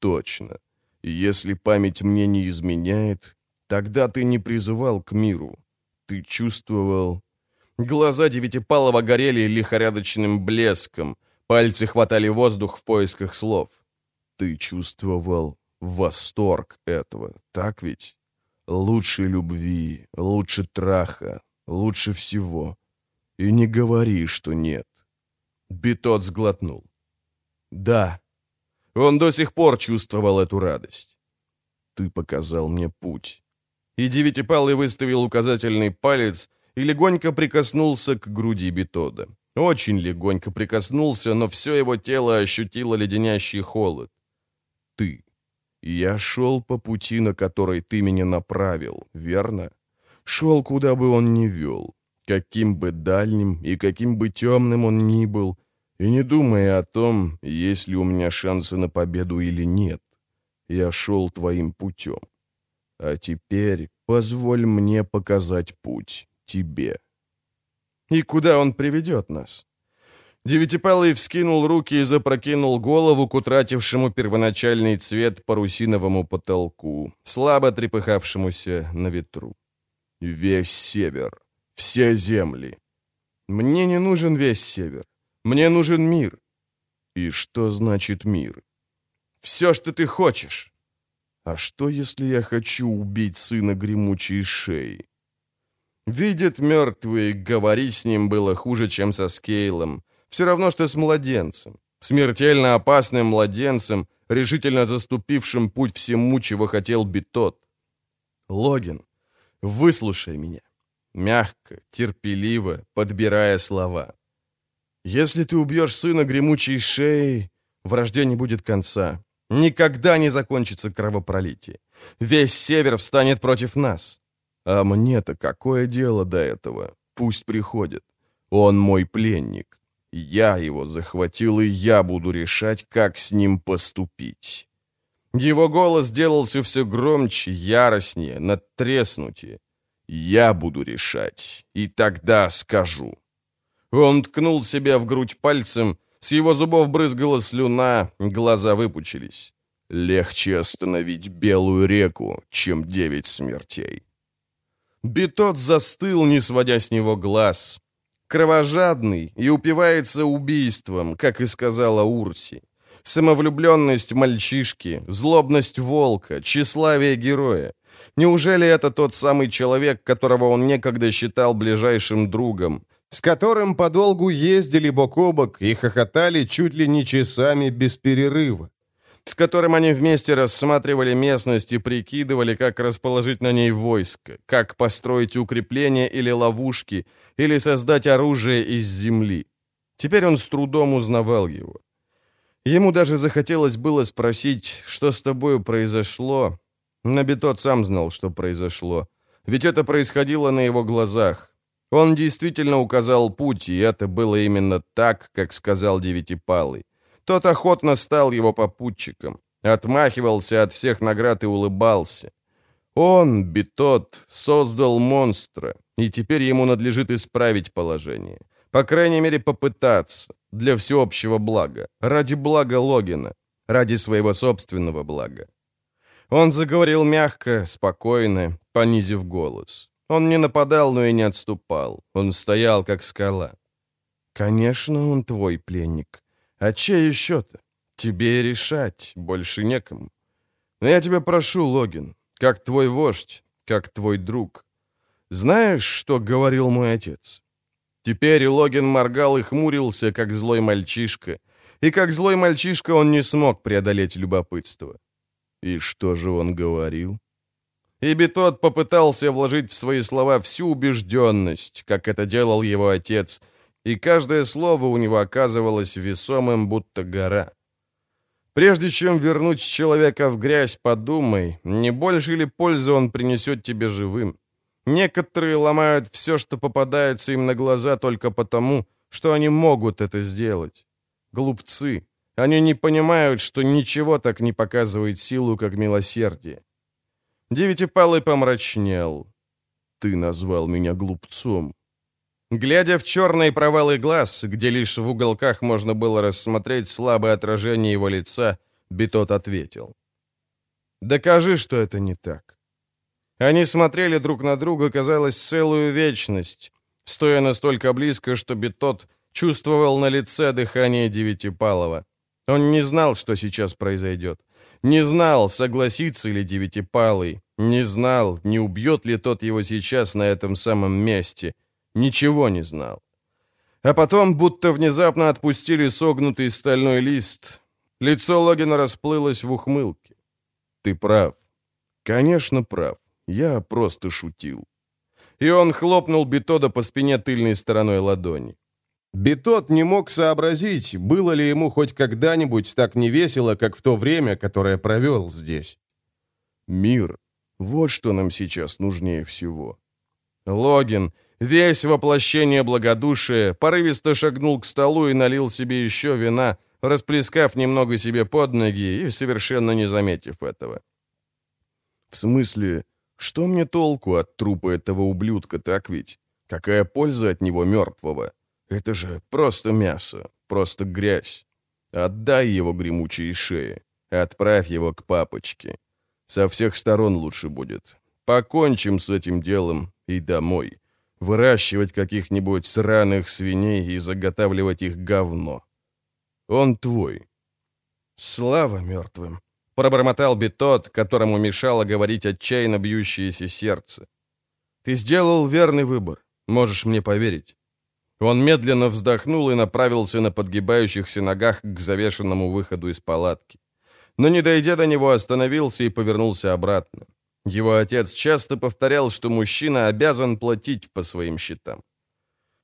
«Точно. Если память мне не изменяет, Тогда ты не призывал к миру. Ты чувствовал... Глаза Девятипалова горели лихорадочным блеском. Пальцы хватали воздух в поисках слов. Ты чувствовал восторг этого, так ведь? Лучше любви, лучше траха, лучше всего. И не говори, что нет. Битот сглотнул. Да, он до сих пор чувствовал эту радость. Ты показал мне путь. И Девятипалый выставил указательный палец и легонько прикоснулся к груди Бетода. Очень легонько прикоснулся, но все его тело ощутило леденящий холод. Ты. Я шел по пути, на который ты меня направил, верно? Шел, куда бы он ни вел, каким бы дальним и каким бы темным он ни был, и не думая о том, есть ли у меня шансы на победу или нет. Я шел твоим путем. А теперь позволь мне показать путь тебе. И куда он приведет нас? Девятипалый вскинул руки и запрокинул голову к утратившему первоначальный цвет парусиновому потолку, слабо трепыхавшемуся на ветру. Весь север, все земли. Мне не нужен весь север. Мне нужен мир. И что значит мир? Все, что ты хочешь. А что, если я хочу убить сына гремучей шеи? Видит мертвый, говорить с ним было хуже, чем со Скейлом. Все равно, что с младенцем. Смертельно опасным младенцем, решительно заступившим путь всему, чего хотел Битот. Логин, выслушай меня. Мягко, терпеливо, подбирая слова. Если ты убьешь сына гремучей шеи, вражде не будет конца. Никогда не закончится кровопролитие. Весь север встанет против нас. А мне-то какое дело до этого? Пусть приходит. Он мой пленник. Я его захватил, и я буду решать, как с ним поступить. Его голос делался все громче, яростнее, надтреснутее. Я буду решать, и тогда скажу. Он ткнул себя в грудь пальцем, с его зубов брызгала слюна, глаза выпучились. Легче остановить белую реку, чем девять смертей. Битот застыл, не сводя с него глаз. Кровожадный и упивается убийством, как и сказала Урси. Самовлюбленность мальчишки, злобность волка, тщеславие героя. Неужели это тот самый человек, которого он некогда считал ближайшим другом, с которым подолгу ездили бок о бок и хохотали чуть ли не часами без перерыва, с которым они вместе рассматривали местность и прикидывали, как расположить на ней войско, как построить укрепления или ловушки, или создать оружие из земли. Теперь он с трудом узнавал его. Ему даже захотелось было спросить, что с тобою произошло, но Бетот сам знал, что произошло, ведь это происходило на его глазах, он действительно указал путь, и это было именно так, как сказал Девятипалый. Тот охотно стал его попутчиком, отмахивался от всех наград и улыбался. Он, Битот, создал монстра, и теперь ему надлежит исправить положение. По крайней мере, попытаться, для всеобщего блага, ради блага Логина, ради своего собственного блага. Он заговорил мягко, спокойно, понизив голос. Он не нападал, но и не отступал. Он стоял, как скала. «Конечно, он твой пленник. А чей еще-то? Тебе решать, больше некому. Но я тебя прошу, Логин, как твой вождь, как твой друг. Знаешь, что говорил мой отец?» Теперь Логин моргал и хмурился, как злой мальчишка. И как злой мальчишка он не смог преодолеть любопытство. И что же он говорил? И Бетот попытался вложить в свои слова всю убежденность, как это делал его отец, и каждое слово у него оказывалось весомым, будто гора. Прежде чем вернуть человека в грязь, подумай, не больше ли пользы он принесет тебе живым. Некоторые ломают все, что попадается им на глаза только потому, что они могут это сделать. Глупцы. Они не понимают, что ничего так не показывает силу, как милосердие. Девятипалый помрачнел. «Ты назвал меня глупцом». Глядя в черные провалы глаз, где лишь в уголках можно было рассмотреть слабое отражение его лица, Битот ответил. «Докажи, что это не так». Они смотрели друг на друга, казалось, целую вечность, стоя настолько близко, что Бетот чувствовал на лице дыхание Девятипалова. Он не знал, что сейчас произойдет. Не знал, согласится ли Девятипалый. Не знал, не убьет ли тот его сейчас на этом самом месте. Ничего не знал. А потом будто внезапно отпустили согнутый стальной лист. Лицо Логина расплылось в ухмылке. «Ты прав. Конечно, прав. Я просто шутил». И он хлопнул Бетода по спине тыльной стороной ладони. Бетот не мог сообразить, было ли ему хоть когда-нибудь так невесело, как в то время, которое провел здесь. Мир. Вот что нам сейчас нужнее всего. Логин, весь воплощение благодушия, порывисто шагнул к столу и налил себе еще вина, расплескав немного себе под ноги и совершенно не заметив этого. В смысле, что мне толку от трупа этого ублюдка, так ведь? Какая польза от него мертвого? Это же просто мясо, просто грязь. Отдай его гремучей шее, отправь его к папочке. Со всех сторон лучше будет. Покончим с этим делом и домой. Выращивать каких-нибудь сраных свиней и заготавливать их говно. Он твой. Слава мертвым. Пробормотал Бетот, которому мешало говорить отчаянно бьющееся сердце. Ты сделал верный выбор. Можешь мне поверить. Он медленно вздохнул и направился на подгибающихся ногах к завешенному выходу из палатки. Но, не дойдя до него, остановился и повернулся обратно. Его отец часто повторял, что мужчина обязан платить по своим счетам.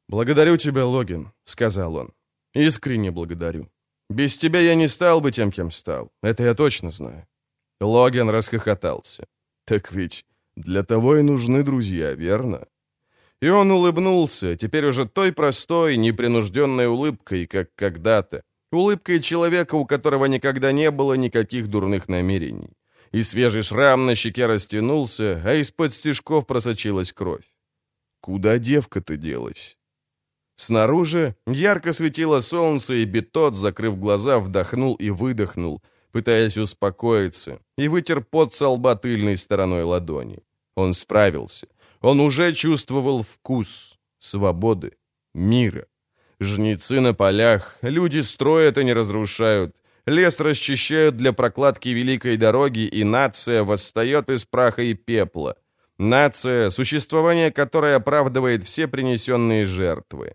«Благодарю тебя, Логин», — сказал он. «Искренне благодарю. Без тебя я не стал бы тем, кем стал. Это я точно знаю». Логин расхохотался. «Так ведь для того и нужны друзья, верно?» И он улыбнулся, теперь уже той простой, непринужденной улыбкой, как когда-то. Улыбкой человека, у которого никогда не было никаких дурных намерений. И свежий шрам на щеке растянулся, а из-под стежков просочилась кровь. Куда девка-то делась? Снаружи ярко светило солнце, и Бетот, закрыв глаза, вдохнул и выдохнул, пытаясь успокоиться, и вытер пот со лба тыльной стороной ладони. Он справился — он уже чувствовал вкус свободы, мира. Жнецы на полях, люди строят и не разрушают, лес расчищают для прокладки великой дороги, и нация восстает из праха и пепла. Нация, существование которой оправдывает все принесенные жертвы.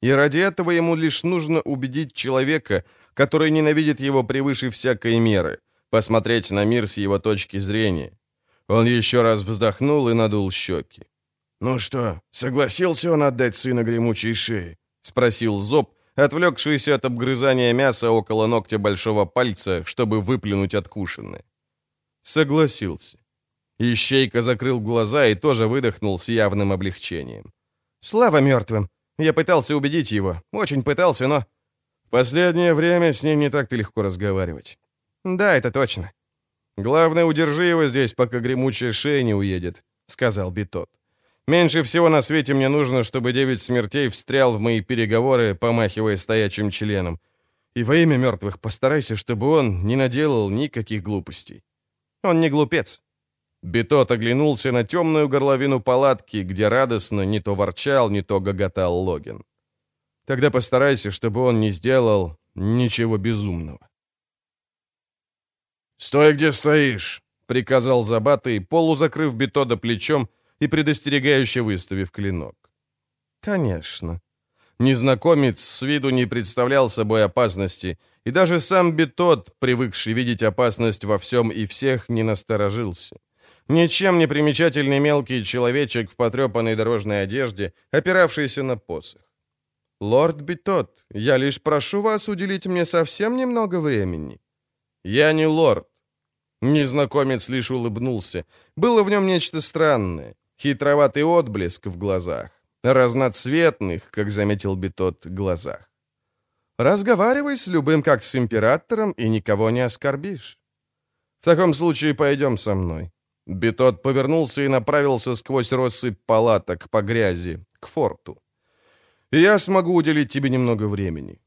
И ради этого ему лишь нужно убедить человека, который ненавидит его превыше всякой меры, посмотреть на мир с его точки зрения. Он еще раз вздохнул и надул щеки. «Ну что, согласился он отдать сына гремучей шеи?» — спросил Зоб, отвлекшийся от обгрызания мяса около ногтя большого пальца, чтобы выплюнуть откушенное. Согласился. Ищейка закрыл глаза и тоже выдохнул с явным облегчением. «Слава мертвым! Я пытался убедить его. Очень пытался, но...» «В последнее время с ним не так-то легко разговаривать». «Да, это точно. «Главное, удержи его здесь, пока гремучая шея не уедет», — сказал Битот. «Меньше всего на свете мне нужно, чтобы девять смертей встрял в мои переговоры, помахивая стоячим членом. И во имя мертвых постарайся, чтобы он не наделал никаких глупостей. Он не глупец». Битот оглянулся на темную горловину палатки, где радостно не то ворчал, не то гоготал Логин. «Тогда постарайся, чтобы он не сделал ничего безумного». «Стой, где стоишь!» — приказал Забатый, полузакрыв Бетода плечом и предостерегающе выставив клинок. «Конечно». Незнакомец с виду не представлял собой опасности, и даже сам Бетод, привыкший видеть опасность во всем и всех, не насторожился. Ничем не примечательный мелкий человечек в потрепанной дорожной одежде, опиравшийся на посох. «Лорд Бетод, я лишь прошу вас уделить мне совсем немного времени». «Я не лорд. Незнакомец лишь улыбнулся. Было в нем нечто странное. Хитроватый отблеск в глазах. Разноцветных, как заметил Бетот, глазах. «Разговаривай с любым, как с императором, и никого не оскорбишь. В таком случае пойдем со мной». Бетот повернулся и направился сквозь россыпь палаток по грязи, к форту. «Я смогу уделить тебе немного времени.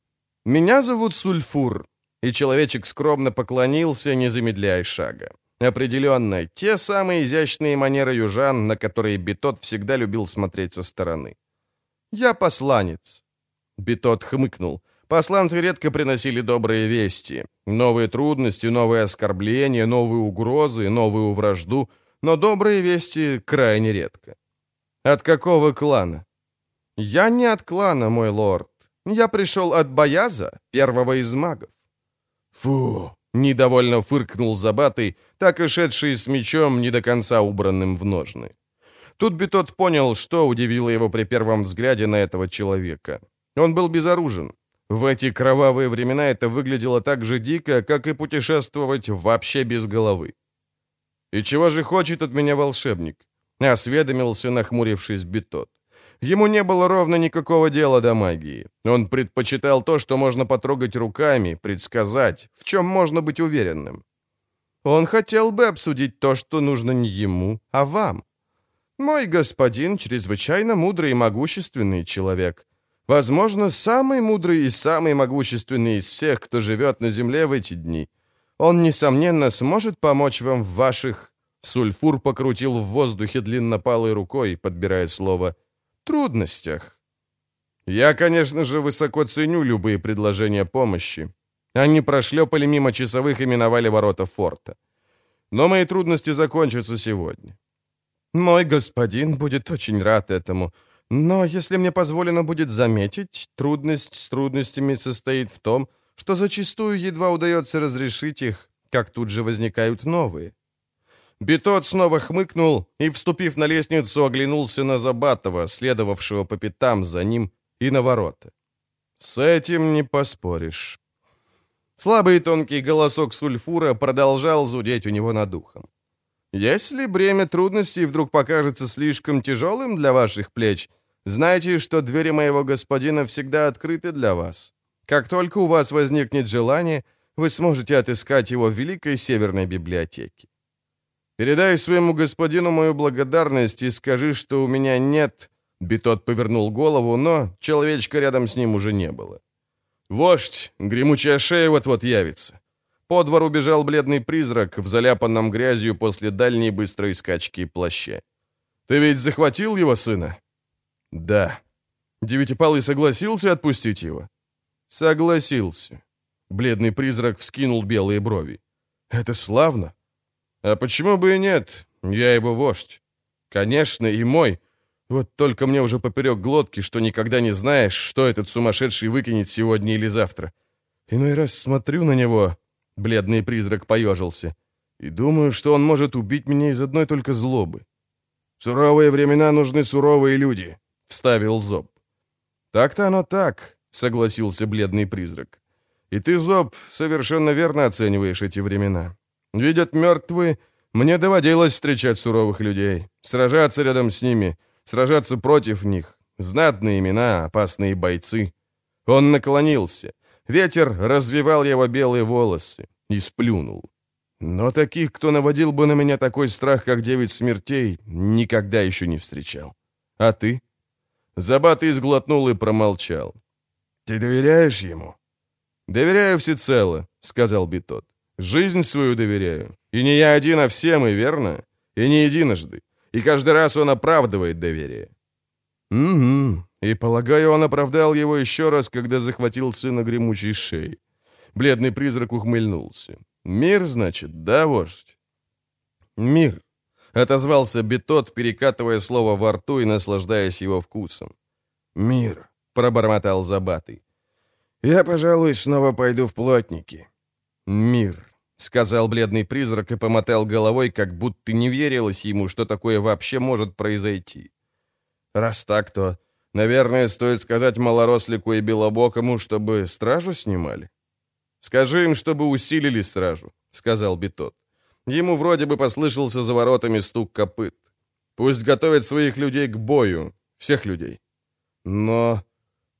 Меня зовут Сульфур, и человечек скромно поклонился, не замедляя шага. Определенно, те самые изящные манеры южан, на которые Бетот всегда любил смотреть со стороны. «Я посланец». Бетот хмыкнул. Посланцы редко приносили добрые вести. Новые трудности, новые оскорбления, новые угрозы, новую вражду. Но добрые вести крайне редко. «От какого клана?» «Я не от клана, мой лорд. Я пришел от Бояза, первого из магов». «Фу!» — недовольно фыркнул Забатый, так и шедший с мечом, не до конца убранным в ножны. Тут Бетот понял, что удивило его при первом взгляде на этого человека. Он был безоружен. В эти кровавые времена это выглядело так же дико, как и путешествовать вообще без головы. «И чего же хочет от меня волшебник?» — осведомился, нахмурившись Бетот. Ему не было ровно никакого дела до магии. Он предпочитал то, что можно потрогать руками, предсказать, в чем можно быть уверенным. Он хотел бы обсудить то, что нужно не ему, а вам. Мой господин чрезвычайно мудрый и могущественный человек. Возможно, самый мудрый и самый могущественный из всех, кто живет на земле в эти дни. Он, несомненно, сможет помочь вам в ваших... Сульфур покрутил в воздухе длиннопалой рукой, подбирая слово трудностях. Я, конечно же, высоко ценю любые предложения помощи. Они прошлепали мимо часовых и миновали ворота форта. Но мои трудности закончатся сегодня. Мой господин будет очень рад этому. Но, если мне позволено будет заметить, трудность с трудностями состоит в том, что зачастую едва удается разрешить их, как тут же возникают новые. Бетот снова хмыкнул и, вступив на лестницу, оглянулся на Забатова, следовавшего по пятам за ним, и на ворота. «С этим не поспоришь». Слабый тонкий голосок сульфура продолжал зудеть у него над ухом. «Если бремя трудностей вдруг покажется слишком тяжелым для ваших плеч, знайте, что двери моего господина всегда открыты для вас. Как только у вас возникнет желание, вы сможете отыскать его в Великой Северной библиотеке. Передай своему господину мою благодарность и скажи, что у меня нет...» Бетот повернул голову, но человечка рядом с ним уже не было. «Вождь, гремучая шея вот-вот явится». По двору бежал бледный призрак в заляпанном грязью после дальней быстрой скачки плаще. «Ты ведь захватил его сына?» «Да». Девятипалый согласился отпустить его? «Согласился». Бледный призрак вскинул белые брови. «Это славно. А почему бы и нет? Я его вождь. Конечно, и мой. Вот только мне уже поперек глотки, что никогда не знаешь, что этот сумасшедший выкинет сегодня или завтра. Иной раз смотрю на него, бледный призрак поежился, и думаю, что он может убить меня из одной только злобы. «Суровые времена нужны суровые люди», — вставил Зоб. «Так-то оно так», — согласился бледный призрак. «И ты, Зоб, совершенно верно оцениваешь эти времена. Видят мертвые, мне доводилось встречать суровых людей, сражаться рядом с ними, сражаться против них. Знатные имена, опасные бойцы. Он наклонился. Ветер развивал его белые волосы и сплюнул. Но таких, кто наводил бы на меня такой страх, как девять смертей, никогда еще не встречал. А ты? Забатый сглотнул и промолчал. «Ты доверяешь ему?» «Доверяю всецело», — сказал Битот. Жизнь свою доверяю. И не я один, а все мы, верно? И не единожды. И каждый раз он оправдывает доверие. Угу. И, полагаю, он оправдал его еще раз, когда захватил сына гремучей шеи. Бледный призрак ухмыльнулся. «Мир, значит, да, вождь?» «Мир», — отозвался Бетот, перекатывая слово во рту и наслаждаясь его вкусом. «Мир», — пробормотал Забатый. «Я, пожалуй, снова пойду в плотники». «Мир», — сказал бледный призрак и помотал головой, как будто не верилось ему, что такое вообще может произойти. «Раз так, то, наверное, стоит сказать малорослику и белобокому, чтобы стражу снимали». «Скажи им, чтобы усилили стражу», — сказал Бетот. Ему вроде бы послышался за воротами стук копыт. «Пусть готовят своих людей к бою, всех людей». Но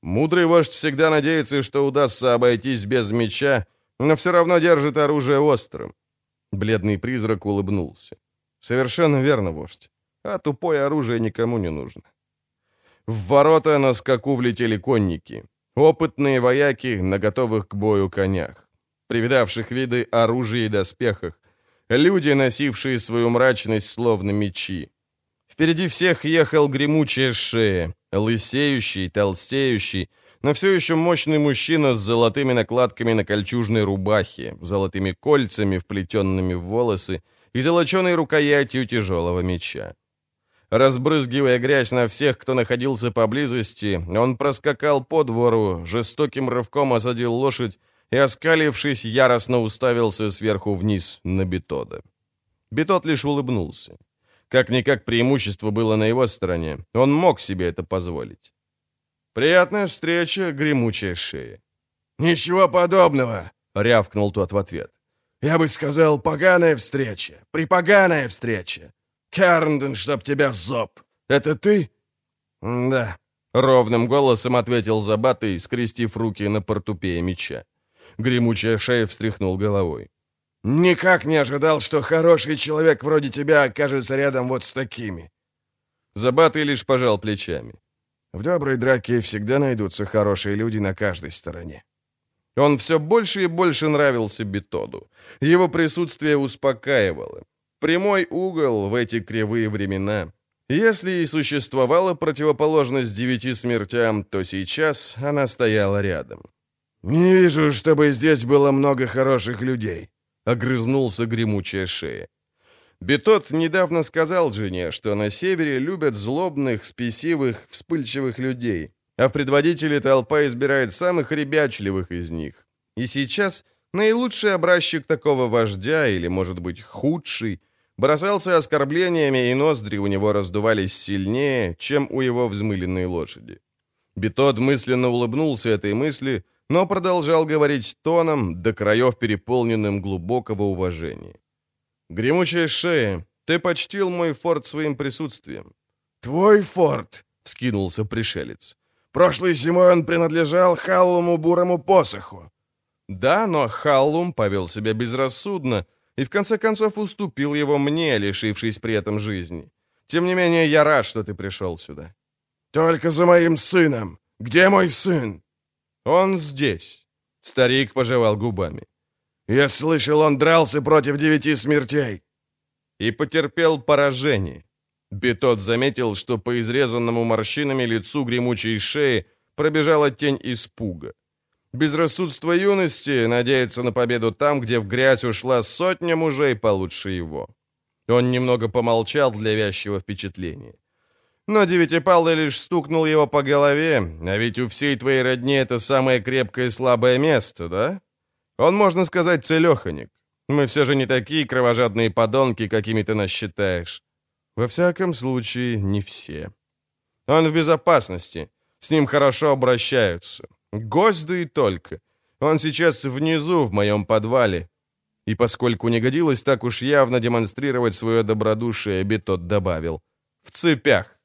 мудрый вождь всегда надеется, что удастся обойтись без меча, но все равно держит оружие острым». Бледный призрак улыбнулся. «Совершенно верно, вождь. А тупое оружие никому не нужно». В ворота на скаку влетели конники. Опытные вояки на готовых к бою конях, привидавших виды оружия и доспехах. люди, носившие свою мрачность словно мечи. Впереди всех ехал гремучая шея, лысеющий, толстеющий, но все еще мощный мужчина с золотыми накладками на кольчужной рубахе, золотыми кольцами, вплетенными в волосы, и золоченой рукоятью тяжелого меча. Разбрызгивая грязь на всех, кто находился поблизости, он проскакал по двору, жестоким рывком осадил лошадь и, оскалившись, яростно уставился сверху вниз на Бетода. Бетод лишь улыбнулся. Как-никак преимущество было на его стороне. Он мог себе это позволить. «Приятная встреча, гремучая шея». «Ничего подобного!» — рявкнул тот в ответ. «Я бы сказал, поганая встреча, припоганая встреча. Кернден, чтоб тебя зоб. Это ты?» «Да», — ровным голосом ответил Забатый, скрестив руки на портупее меча. Гремучая шея встряхнул головой. «Никак не ожидал, что хороший человек вроде тебя окажется рядом вот с такими». Забатый лишь пожал плечами. «В доброй драке всегда найдутся хорошие люди на каждой стороне». Он все больше и больше нравился Бетоду. Его присутствие успокаивало. Прямой угол в эти кривые времена. Если и существовала противоположность девяти смертям, то сейчас она стояла рядом. «Не вижу, чтобы здесь было много хороших людей», — огрызнулся гремучая шея. Бетот недавно сказал жене, что на севере любят злобных, спесивых, вспыльчивых людей, а в предводителе толпа избирает самых ребячливых из них. И сейчас наилучший образчик такого вождя, или, может быть, худший, бросался оскорблениями, и ноздри у него раздувались сильнее, чем у его взмыленной лошади. Бетот мысленно улыбнулся этой мысли, но продолжал говорить тоном, до краев переполненным глубокого уважения. «Гремучая шея, ты почтил мой форт своим присутствием». «Твой форт?» — вскинулся пришелец. «Прошлой зимой он принадлежал Халлуму Бурому Посоху». «Да, но Халлум повел себя безрассудно и в конце концов уступил его мне, лишившись при этом жизни. Тем не менее, я рад, что ты пришел сюда». «Только за моим сыном! Где мой сын?» «Он здесь», — старик пожевал губами. «Я слышал, он дрался против девяти смертей». И потерпел поражение. Бетот заметил, что по изрезанному морщинами лицу гремучей шеи пробежала тень испуга. Безрассудство юности надеется на победу там, где в грязь ушла сотня мужей получше его. Он немного помолчал для вязчего впечатления. Но Девятипалый лишь стукнул его по голове, а ведь у всей твоей родни это самое крепкое и слабое место, да? Он, можно сказать, целеханик. Мы все же не такие кровожадные подонки, какими ты нас считаешь. Во всяком случае, не все. Он в безопасности. С ним хорошо обращаются. Гость да и только. Он сейчас внизу, в моем подвале. И поскольку не годилось так уж явно демонстрировать свое добродушие, Бетот добавил. В цепях.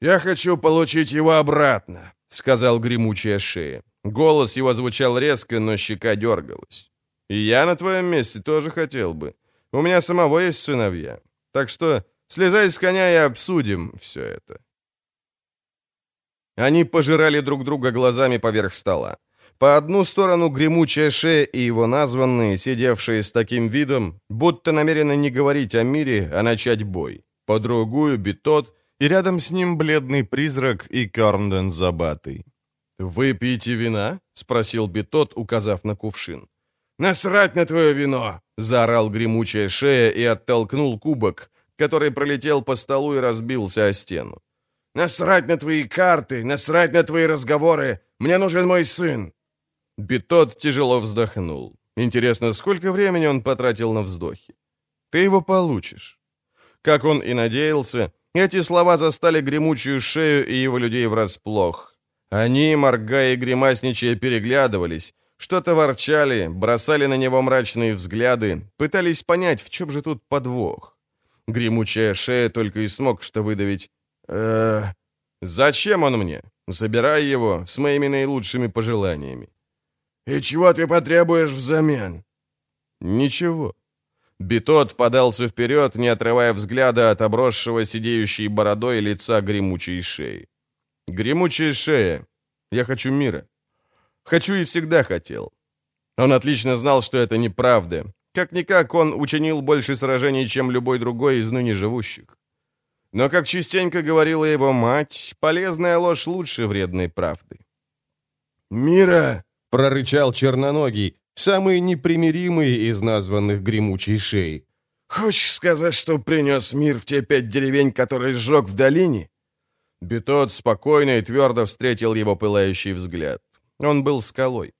«Я хочу получить его обратно», — сказал гремучая шея. Голос его звучал резко, но щека дергалась. «И я на твоем месте тоже хотел бы. У меня самого есть сыновья. Так что слезай с коня и обсудим все это». Они пожирали друг друга глазами поверх стола. По одну сторону гремучая шея и его названные, сидевшие с таким видом, будто намерены не говорить о мире, а начать бой. По другую — Бетот, и рядом с ним бледный призрак и Корнден Забатый. «Вы пьете вина?» — спросил Бетот, указав на кувшин. «Насрать на твое вино!» — заорал гремучая шея и оттолкнул кубок, который пролетел по столу и разбился о стену. «Насрать на твои карты, насрать на твои разговоры! Мне нужен мой сын!» Бетот тяжело вздохнул. Интересно, сколько времени он потратил на вздохи? «Ты его получишь». Как он и надеялся, эти слова застали гремучую шею и его людей врасплох. Они, моргая и гримасничая, переглядывались, что-то ворчали, бросали на него мрачные взгляды, пытались понять, в чем же тут подвох. Гремучая шея только и смог что выдавить э «Зачем он мне? Забирай его с моими наилучшими пожеланиями». «И чего ты потребуешь взамен?» «Ничего. Бетот подался вперед, не отрывая взгляда от обросшего сидеющей бородой лица гремучей шеи. «Гремучая шея. Я хочу мира. Хочу и всегда хотел». Он отлично знал, что это неправда. Как-никак он учинил больше сражений, чем любой другой из ныне живущих. Но, как частенько говорила его мать, полезная ложь лучше вредной правды. «Мира!» — прорычал черноногий, самый непримиримый из названных гремучей шеи. «Хочешь сказать, что принес мир в те пять деревень, которые сжег в долине?» Бетот спокойно и твердо встретил его пылающий взгляд. Он был скалой.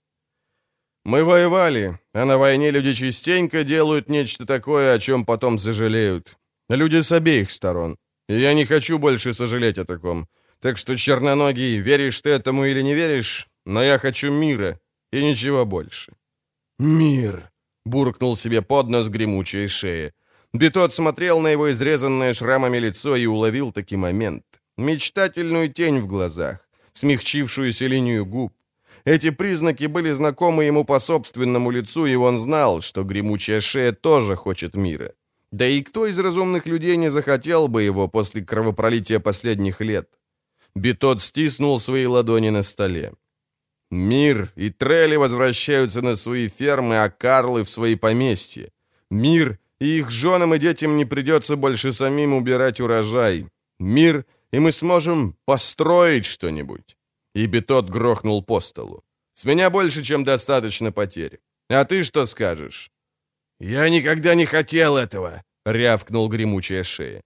«Мы воевали, а на войне люди частенько делают нечто такое, о чем потом сожалеют. Люди с обеих сторон. И я не хочу больше сожалеть о таком. Так что, черноногий, веришь ты этому или не веришь, но я хочу мира и ничего больше». «Мир!» — буркнул себе под нос гремучая шея. Бетот смотрел на его изрезанное шрамами лицо и уловил таки момент. Мечтательную тень в глазах, смягчившуюся линию губ. Эти признаки были знакомы ему по собственному лицу, и он знал, что гремучая шея тоже хочет мира. Да и кто из разумных людей не захотел бы его после кровопролития последних лет? Бетот стиснул свои ладони на столе. Мир и Трелли возвращаются на свои фермы, а Карлы в свои поместья. Мир и их женам и детям не придется больше самим убирать урожай. Мир и мы сможем построить что-нибудь». И Бетот грохнул по столу. «С меня больше, чем достаточно потерь. А ты что скажешь?» «Я никогда не хотел этого», — рявкнул гремучая шея.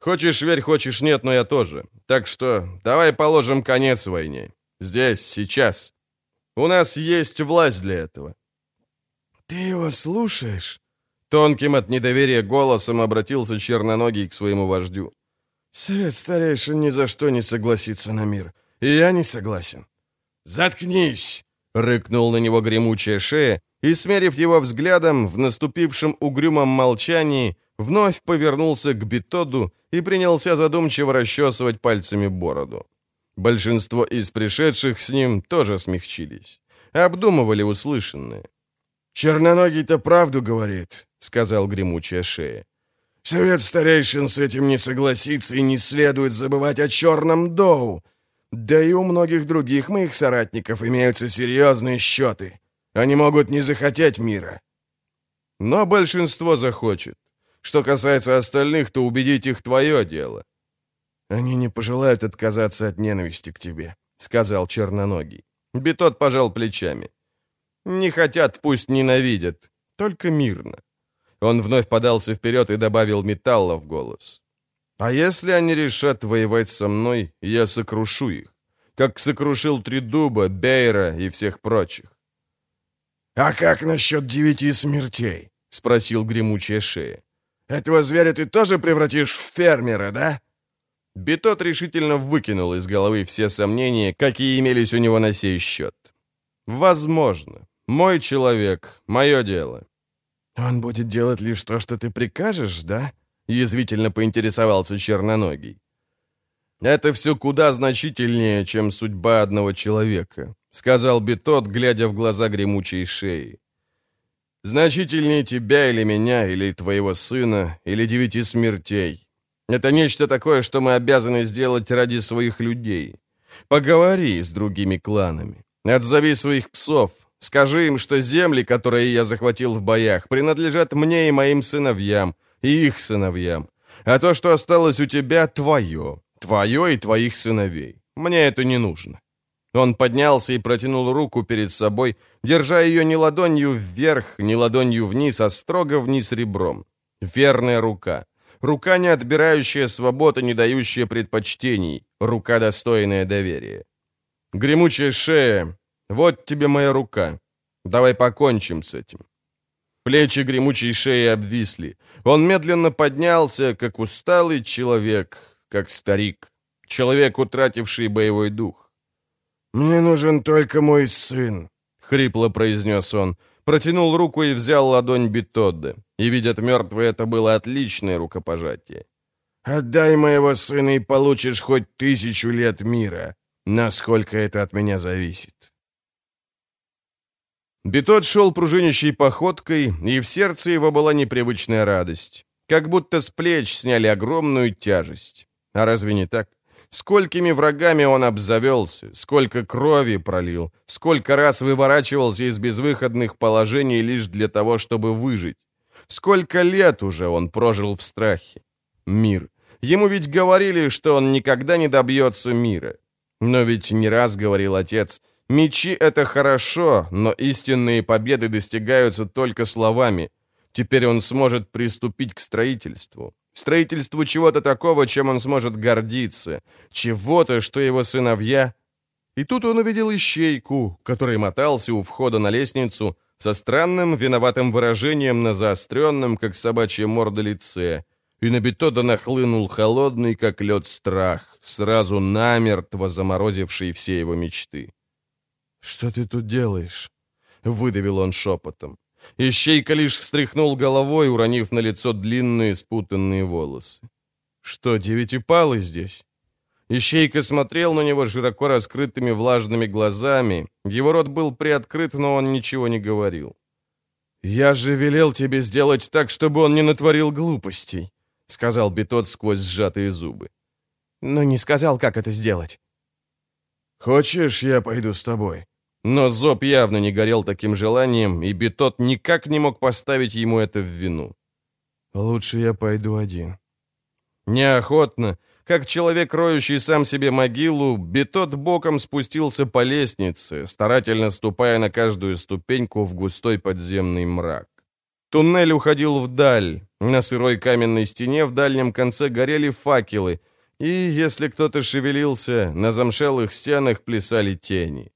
«Хочешь верь, хочешь нет, но я тоже. Так что давай положим конец войне. Здесь, сейчас. У нас есть власть для этого». «Ты его слушаешь?» Тонким от недоверия голосом обратился черноногий к своему вождю. Совет старейшин ни за что не согласится на мир. И я не согласен. «Заткнись!» — рыкнул на него гремучая шея, и, смерив его взглядом в наступившем угрюмом молчании, вновь повернулся к Бетоду и принялся задумчиво расчесывать пальцами бороду. Большинство из пришедших с ним тоже смягчились. Обдумывали услышанное. «Черноногий-то правду говорит», — сказал гремучая шея. Совет старейшин с этим не согласится, и не следует забывать о черном Доу. Да и у многих других моих соратников имеются серьезные счеты. Они могут не захотеть мира. Но большинство захочет. Что касается остальных, то убедить их твое дело. Они не пожелают отказаться от ненависти к тебе, — сказал Черноногий. Бетот пожал плечами. Не хотят, пусть ненавидят, только мирно. Он вновь подался вперед и добавил металла в голос. «А если они решат воевать со мной, я сокрушу их, как сокрушил Тридуба, Бейра и всех прочих». «А как насчет девяти смертей?» — спросил гремучая шея. «Этого зверя ты тоже превратишь в фермера, да?» Бетот решительно выкинул из головы все сомнения, какие имелись у него на сей счет. «Возможно. Мой человек, мое дело. «Он будет делать лишь то, что ты прикажешь, да?» — язвительно поинтересовался Черноногий. «Это все куда значительнее, чем судьба одного человека», — сказал Бетот, глядя в глаза гремучей шеи. «Значительнее тебя или меня, или твоего сына, или девяти смертей. Это нечто такое, что мы обязаны сделать ради своих людей. Поговори с другими кланами. Отзови своих псов, Скажи им, что земли, которые я захватил в боях, принадлежат мне и моим сыновьям, и их сыновьям. А то, что осталось у тебя, твое. Твое и твоих сыновей. Мне это не нужно». Он поднялся и протянул руку перед собой, держа ее не ладонью вверх, не ладонью вниз, а строго вниз ребром. Верная рука. Рука, не отбирающая свободы, не дающая предпочтений. Рука, достойная доверия. Гремучая шея, вот тебе моя рука. Давай покончим с этим». Плечи гремучей шеи обвисли. Он медленно поднялся, как усталый человек, как старик. Человек, утративший боевой дух. «Мне нужен только мой сын», — хрипло произнес он. Протянул руку и взял ладонь Бетодда. И, видят мертвый, это было отличное рукопожатие. «Отдай моего сына, и получишь хоть тысячу лет мира, насколько это от меня зависит». Бетот шел пружинящей походкой, и в сердце его была непривычная радость. Как будто с плеч сняли огромную тяжесть. А разве не так? Сколькими врагами он обзавелся, сколько крови пролил, сколько раз выворачивался из безвыходных положений лишь для того, чтобы выжить. Сколько лет уже он прожил в страхе? Мир. Ему ведь говорили, что он никогда не добьется мира. Но ведь не раз говорил отец, мечи — это хорошо, но истинные победы достигаются только словами. Теперь он сможет приступить к строительству. Строительству чего-то такого, чем он сможет гордиться. Чего-то, что его сыновья... И тут он увидел ищейку, который мотался у входа на лестницу со странным виноватым выражением на заостренном, как собачья морда, лице. И на Бетода нахлынул холодный, как лед, страх, сразу намертво заморозивший все его мечты. «Что ты тут делаешь?» — выдавил он шепотом. Ищейка лишь встряхнул головой, уронив на лицо длинные спутанные волосы. «Что, девятипалый здесь?» Ищейка смотрел на него широко раскрытыми влажными глазами. Его рот был приоткрыт, но он ничего не говорил. «Я же велел тебе сделать так, чтобы он не натворил глупостей», — сказал Бетот сквозь сжатые зубы. «Но не сказал, как это сделать». «Хочешь, я пойду с тобой?» Но Зоб явно не горел таким желанием, и Бетот никак не мог поставить ему это в вину. «Лучше я пойду один». Неохотно, как человек, роющий сам себе могилу, Бетот боком спустился по лестнице, старательно ступая на каждую ступеньку в густой подземный мрак. Туннель уходил вдаль. На сырой каменной стене в дальнем конце горели факелы, и, если кто-то шевелился, на замшелых стенах плясали тени.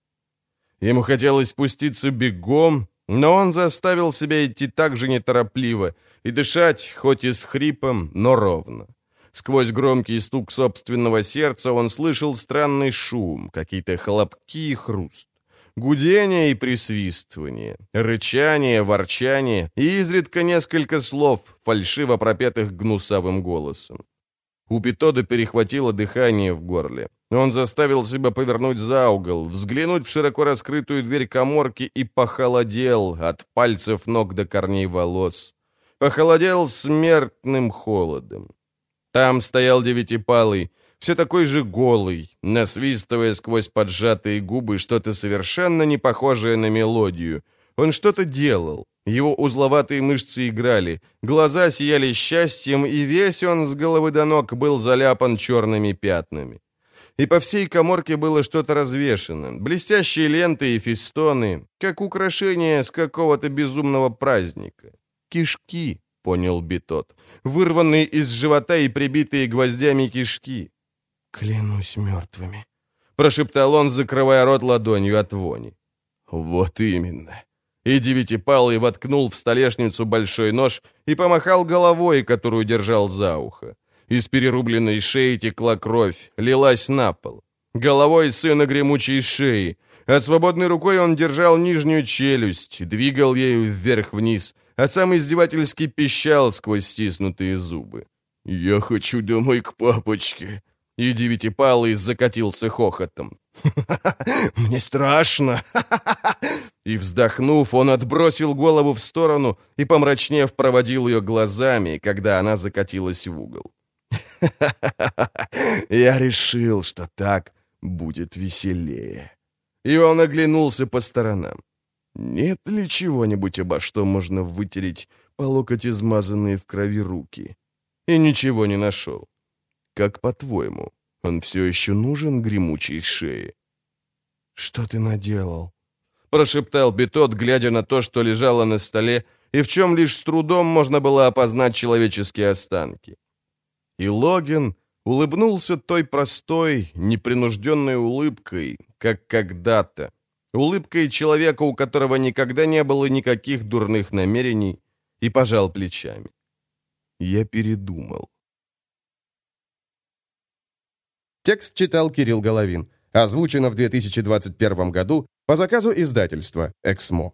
Ему хотелось спуститься бегом, но он заставил себя идти так же неторопливо и дышать, хоть и с хрипом, но ровно. Сквозь громкий стук собственного сердца он слышал странный шум, какие-то хлопки и хруст. Гудение и присвистывание, рычание, ворчание и изредка несколько слов, фальшиво пропетых гнусавым голосом. У Питода перехватило дыхание в горле. Он заставил себя повернуть за угол, взглянуть в широко раскрытую дверь коморки и похолодел от пальцев ног до корней волос. Похолодел смертным холодом. Там стоял девятипалый, все такой же голый, насвистывая сквозь поджатые губы что-то совершенно не похожее на мелодию. Он что-то делал. Его узловатые мышцы играли, глаза сияли счастьем, и весь он с головы до ног был заляпан черными пятнами. И по всей коморке было что-то развешено, блестящие ленты и фестоны, как украшение с какого-то безумного праздника. Кишки, понял Битот, вырванные из живота и прибитые гвоздями кишки. «Клянусь мертвыми», — прошептал он, закрывая рот ладонью от вони. «Вот именно». И девятипалый воткнул в столешницу большой нож и помахал головой, которую держал за ухо. Из перерубленной шеи текла кровь, лилась на пол. Головой сына гремучей шеи, а свободной рукой он держал нижнюю челюсть, двигал ею вверх-вниз — а сам издевательски пищал сквозь стиснутые зубы. «Я хочу домой к папочке!» И девятипалый закатился хохотом. «Мне страшно!» И, вздохнув, он отбросил голову в сторону и, помрачнев, проводил ее глазами, когда она закатилась в угол. «Я решил, что так будет веселее». И он оглянулся по сторонам. Нет ли чего-нибудь, обо что можно вытереть по локоть измазанные в крови руки? И ничего не нашел. Как по-твоему, он все еще нужен гремучей шее? «Что ты наделал?» Прошептал Бетот, глядя на то, что лежало на столе, и в чем лишь с трудом можно было опознать человеческие останки. И Логин улыбнулся той простой, непринужденной улыбкой, как когда-то, улыбкой человека, у которого никогда не было никаких дурных намерений, и пожал плечами. Я передумал. Текст читал Кирилл Головин. Озвучено в 2021 году по заказу издательства «Эксмо».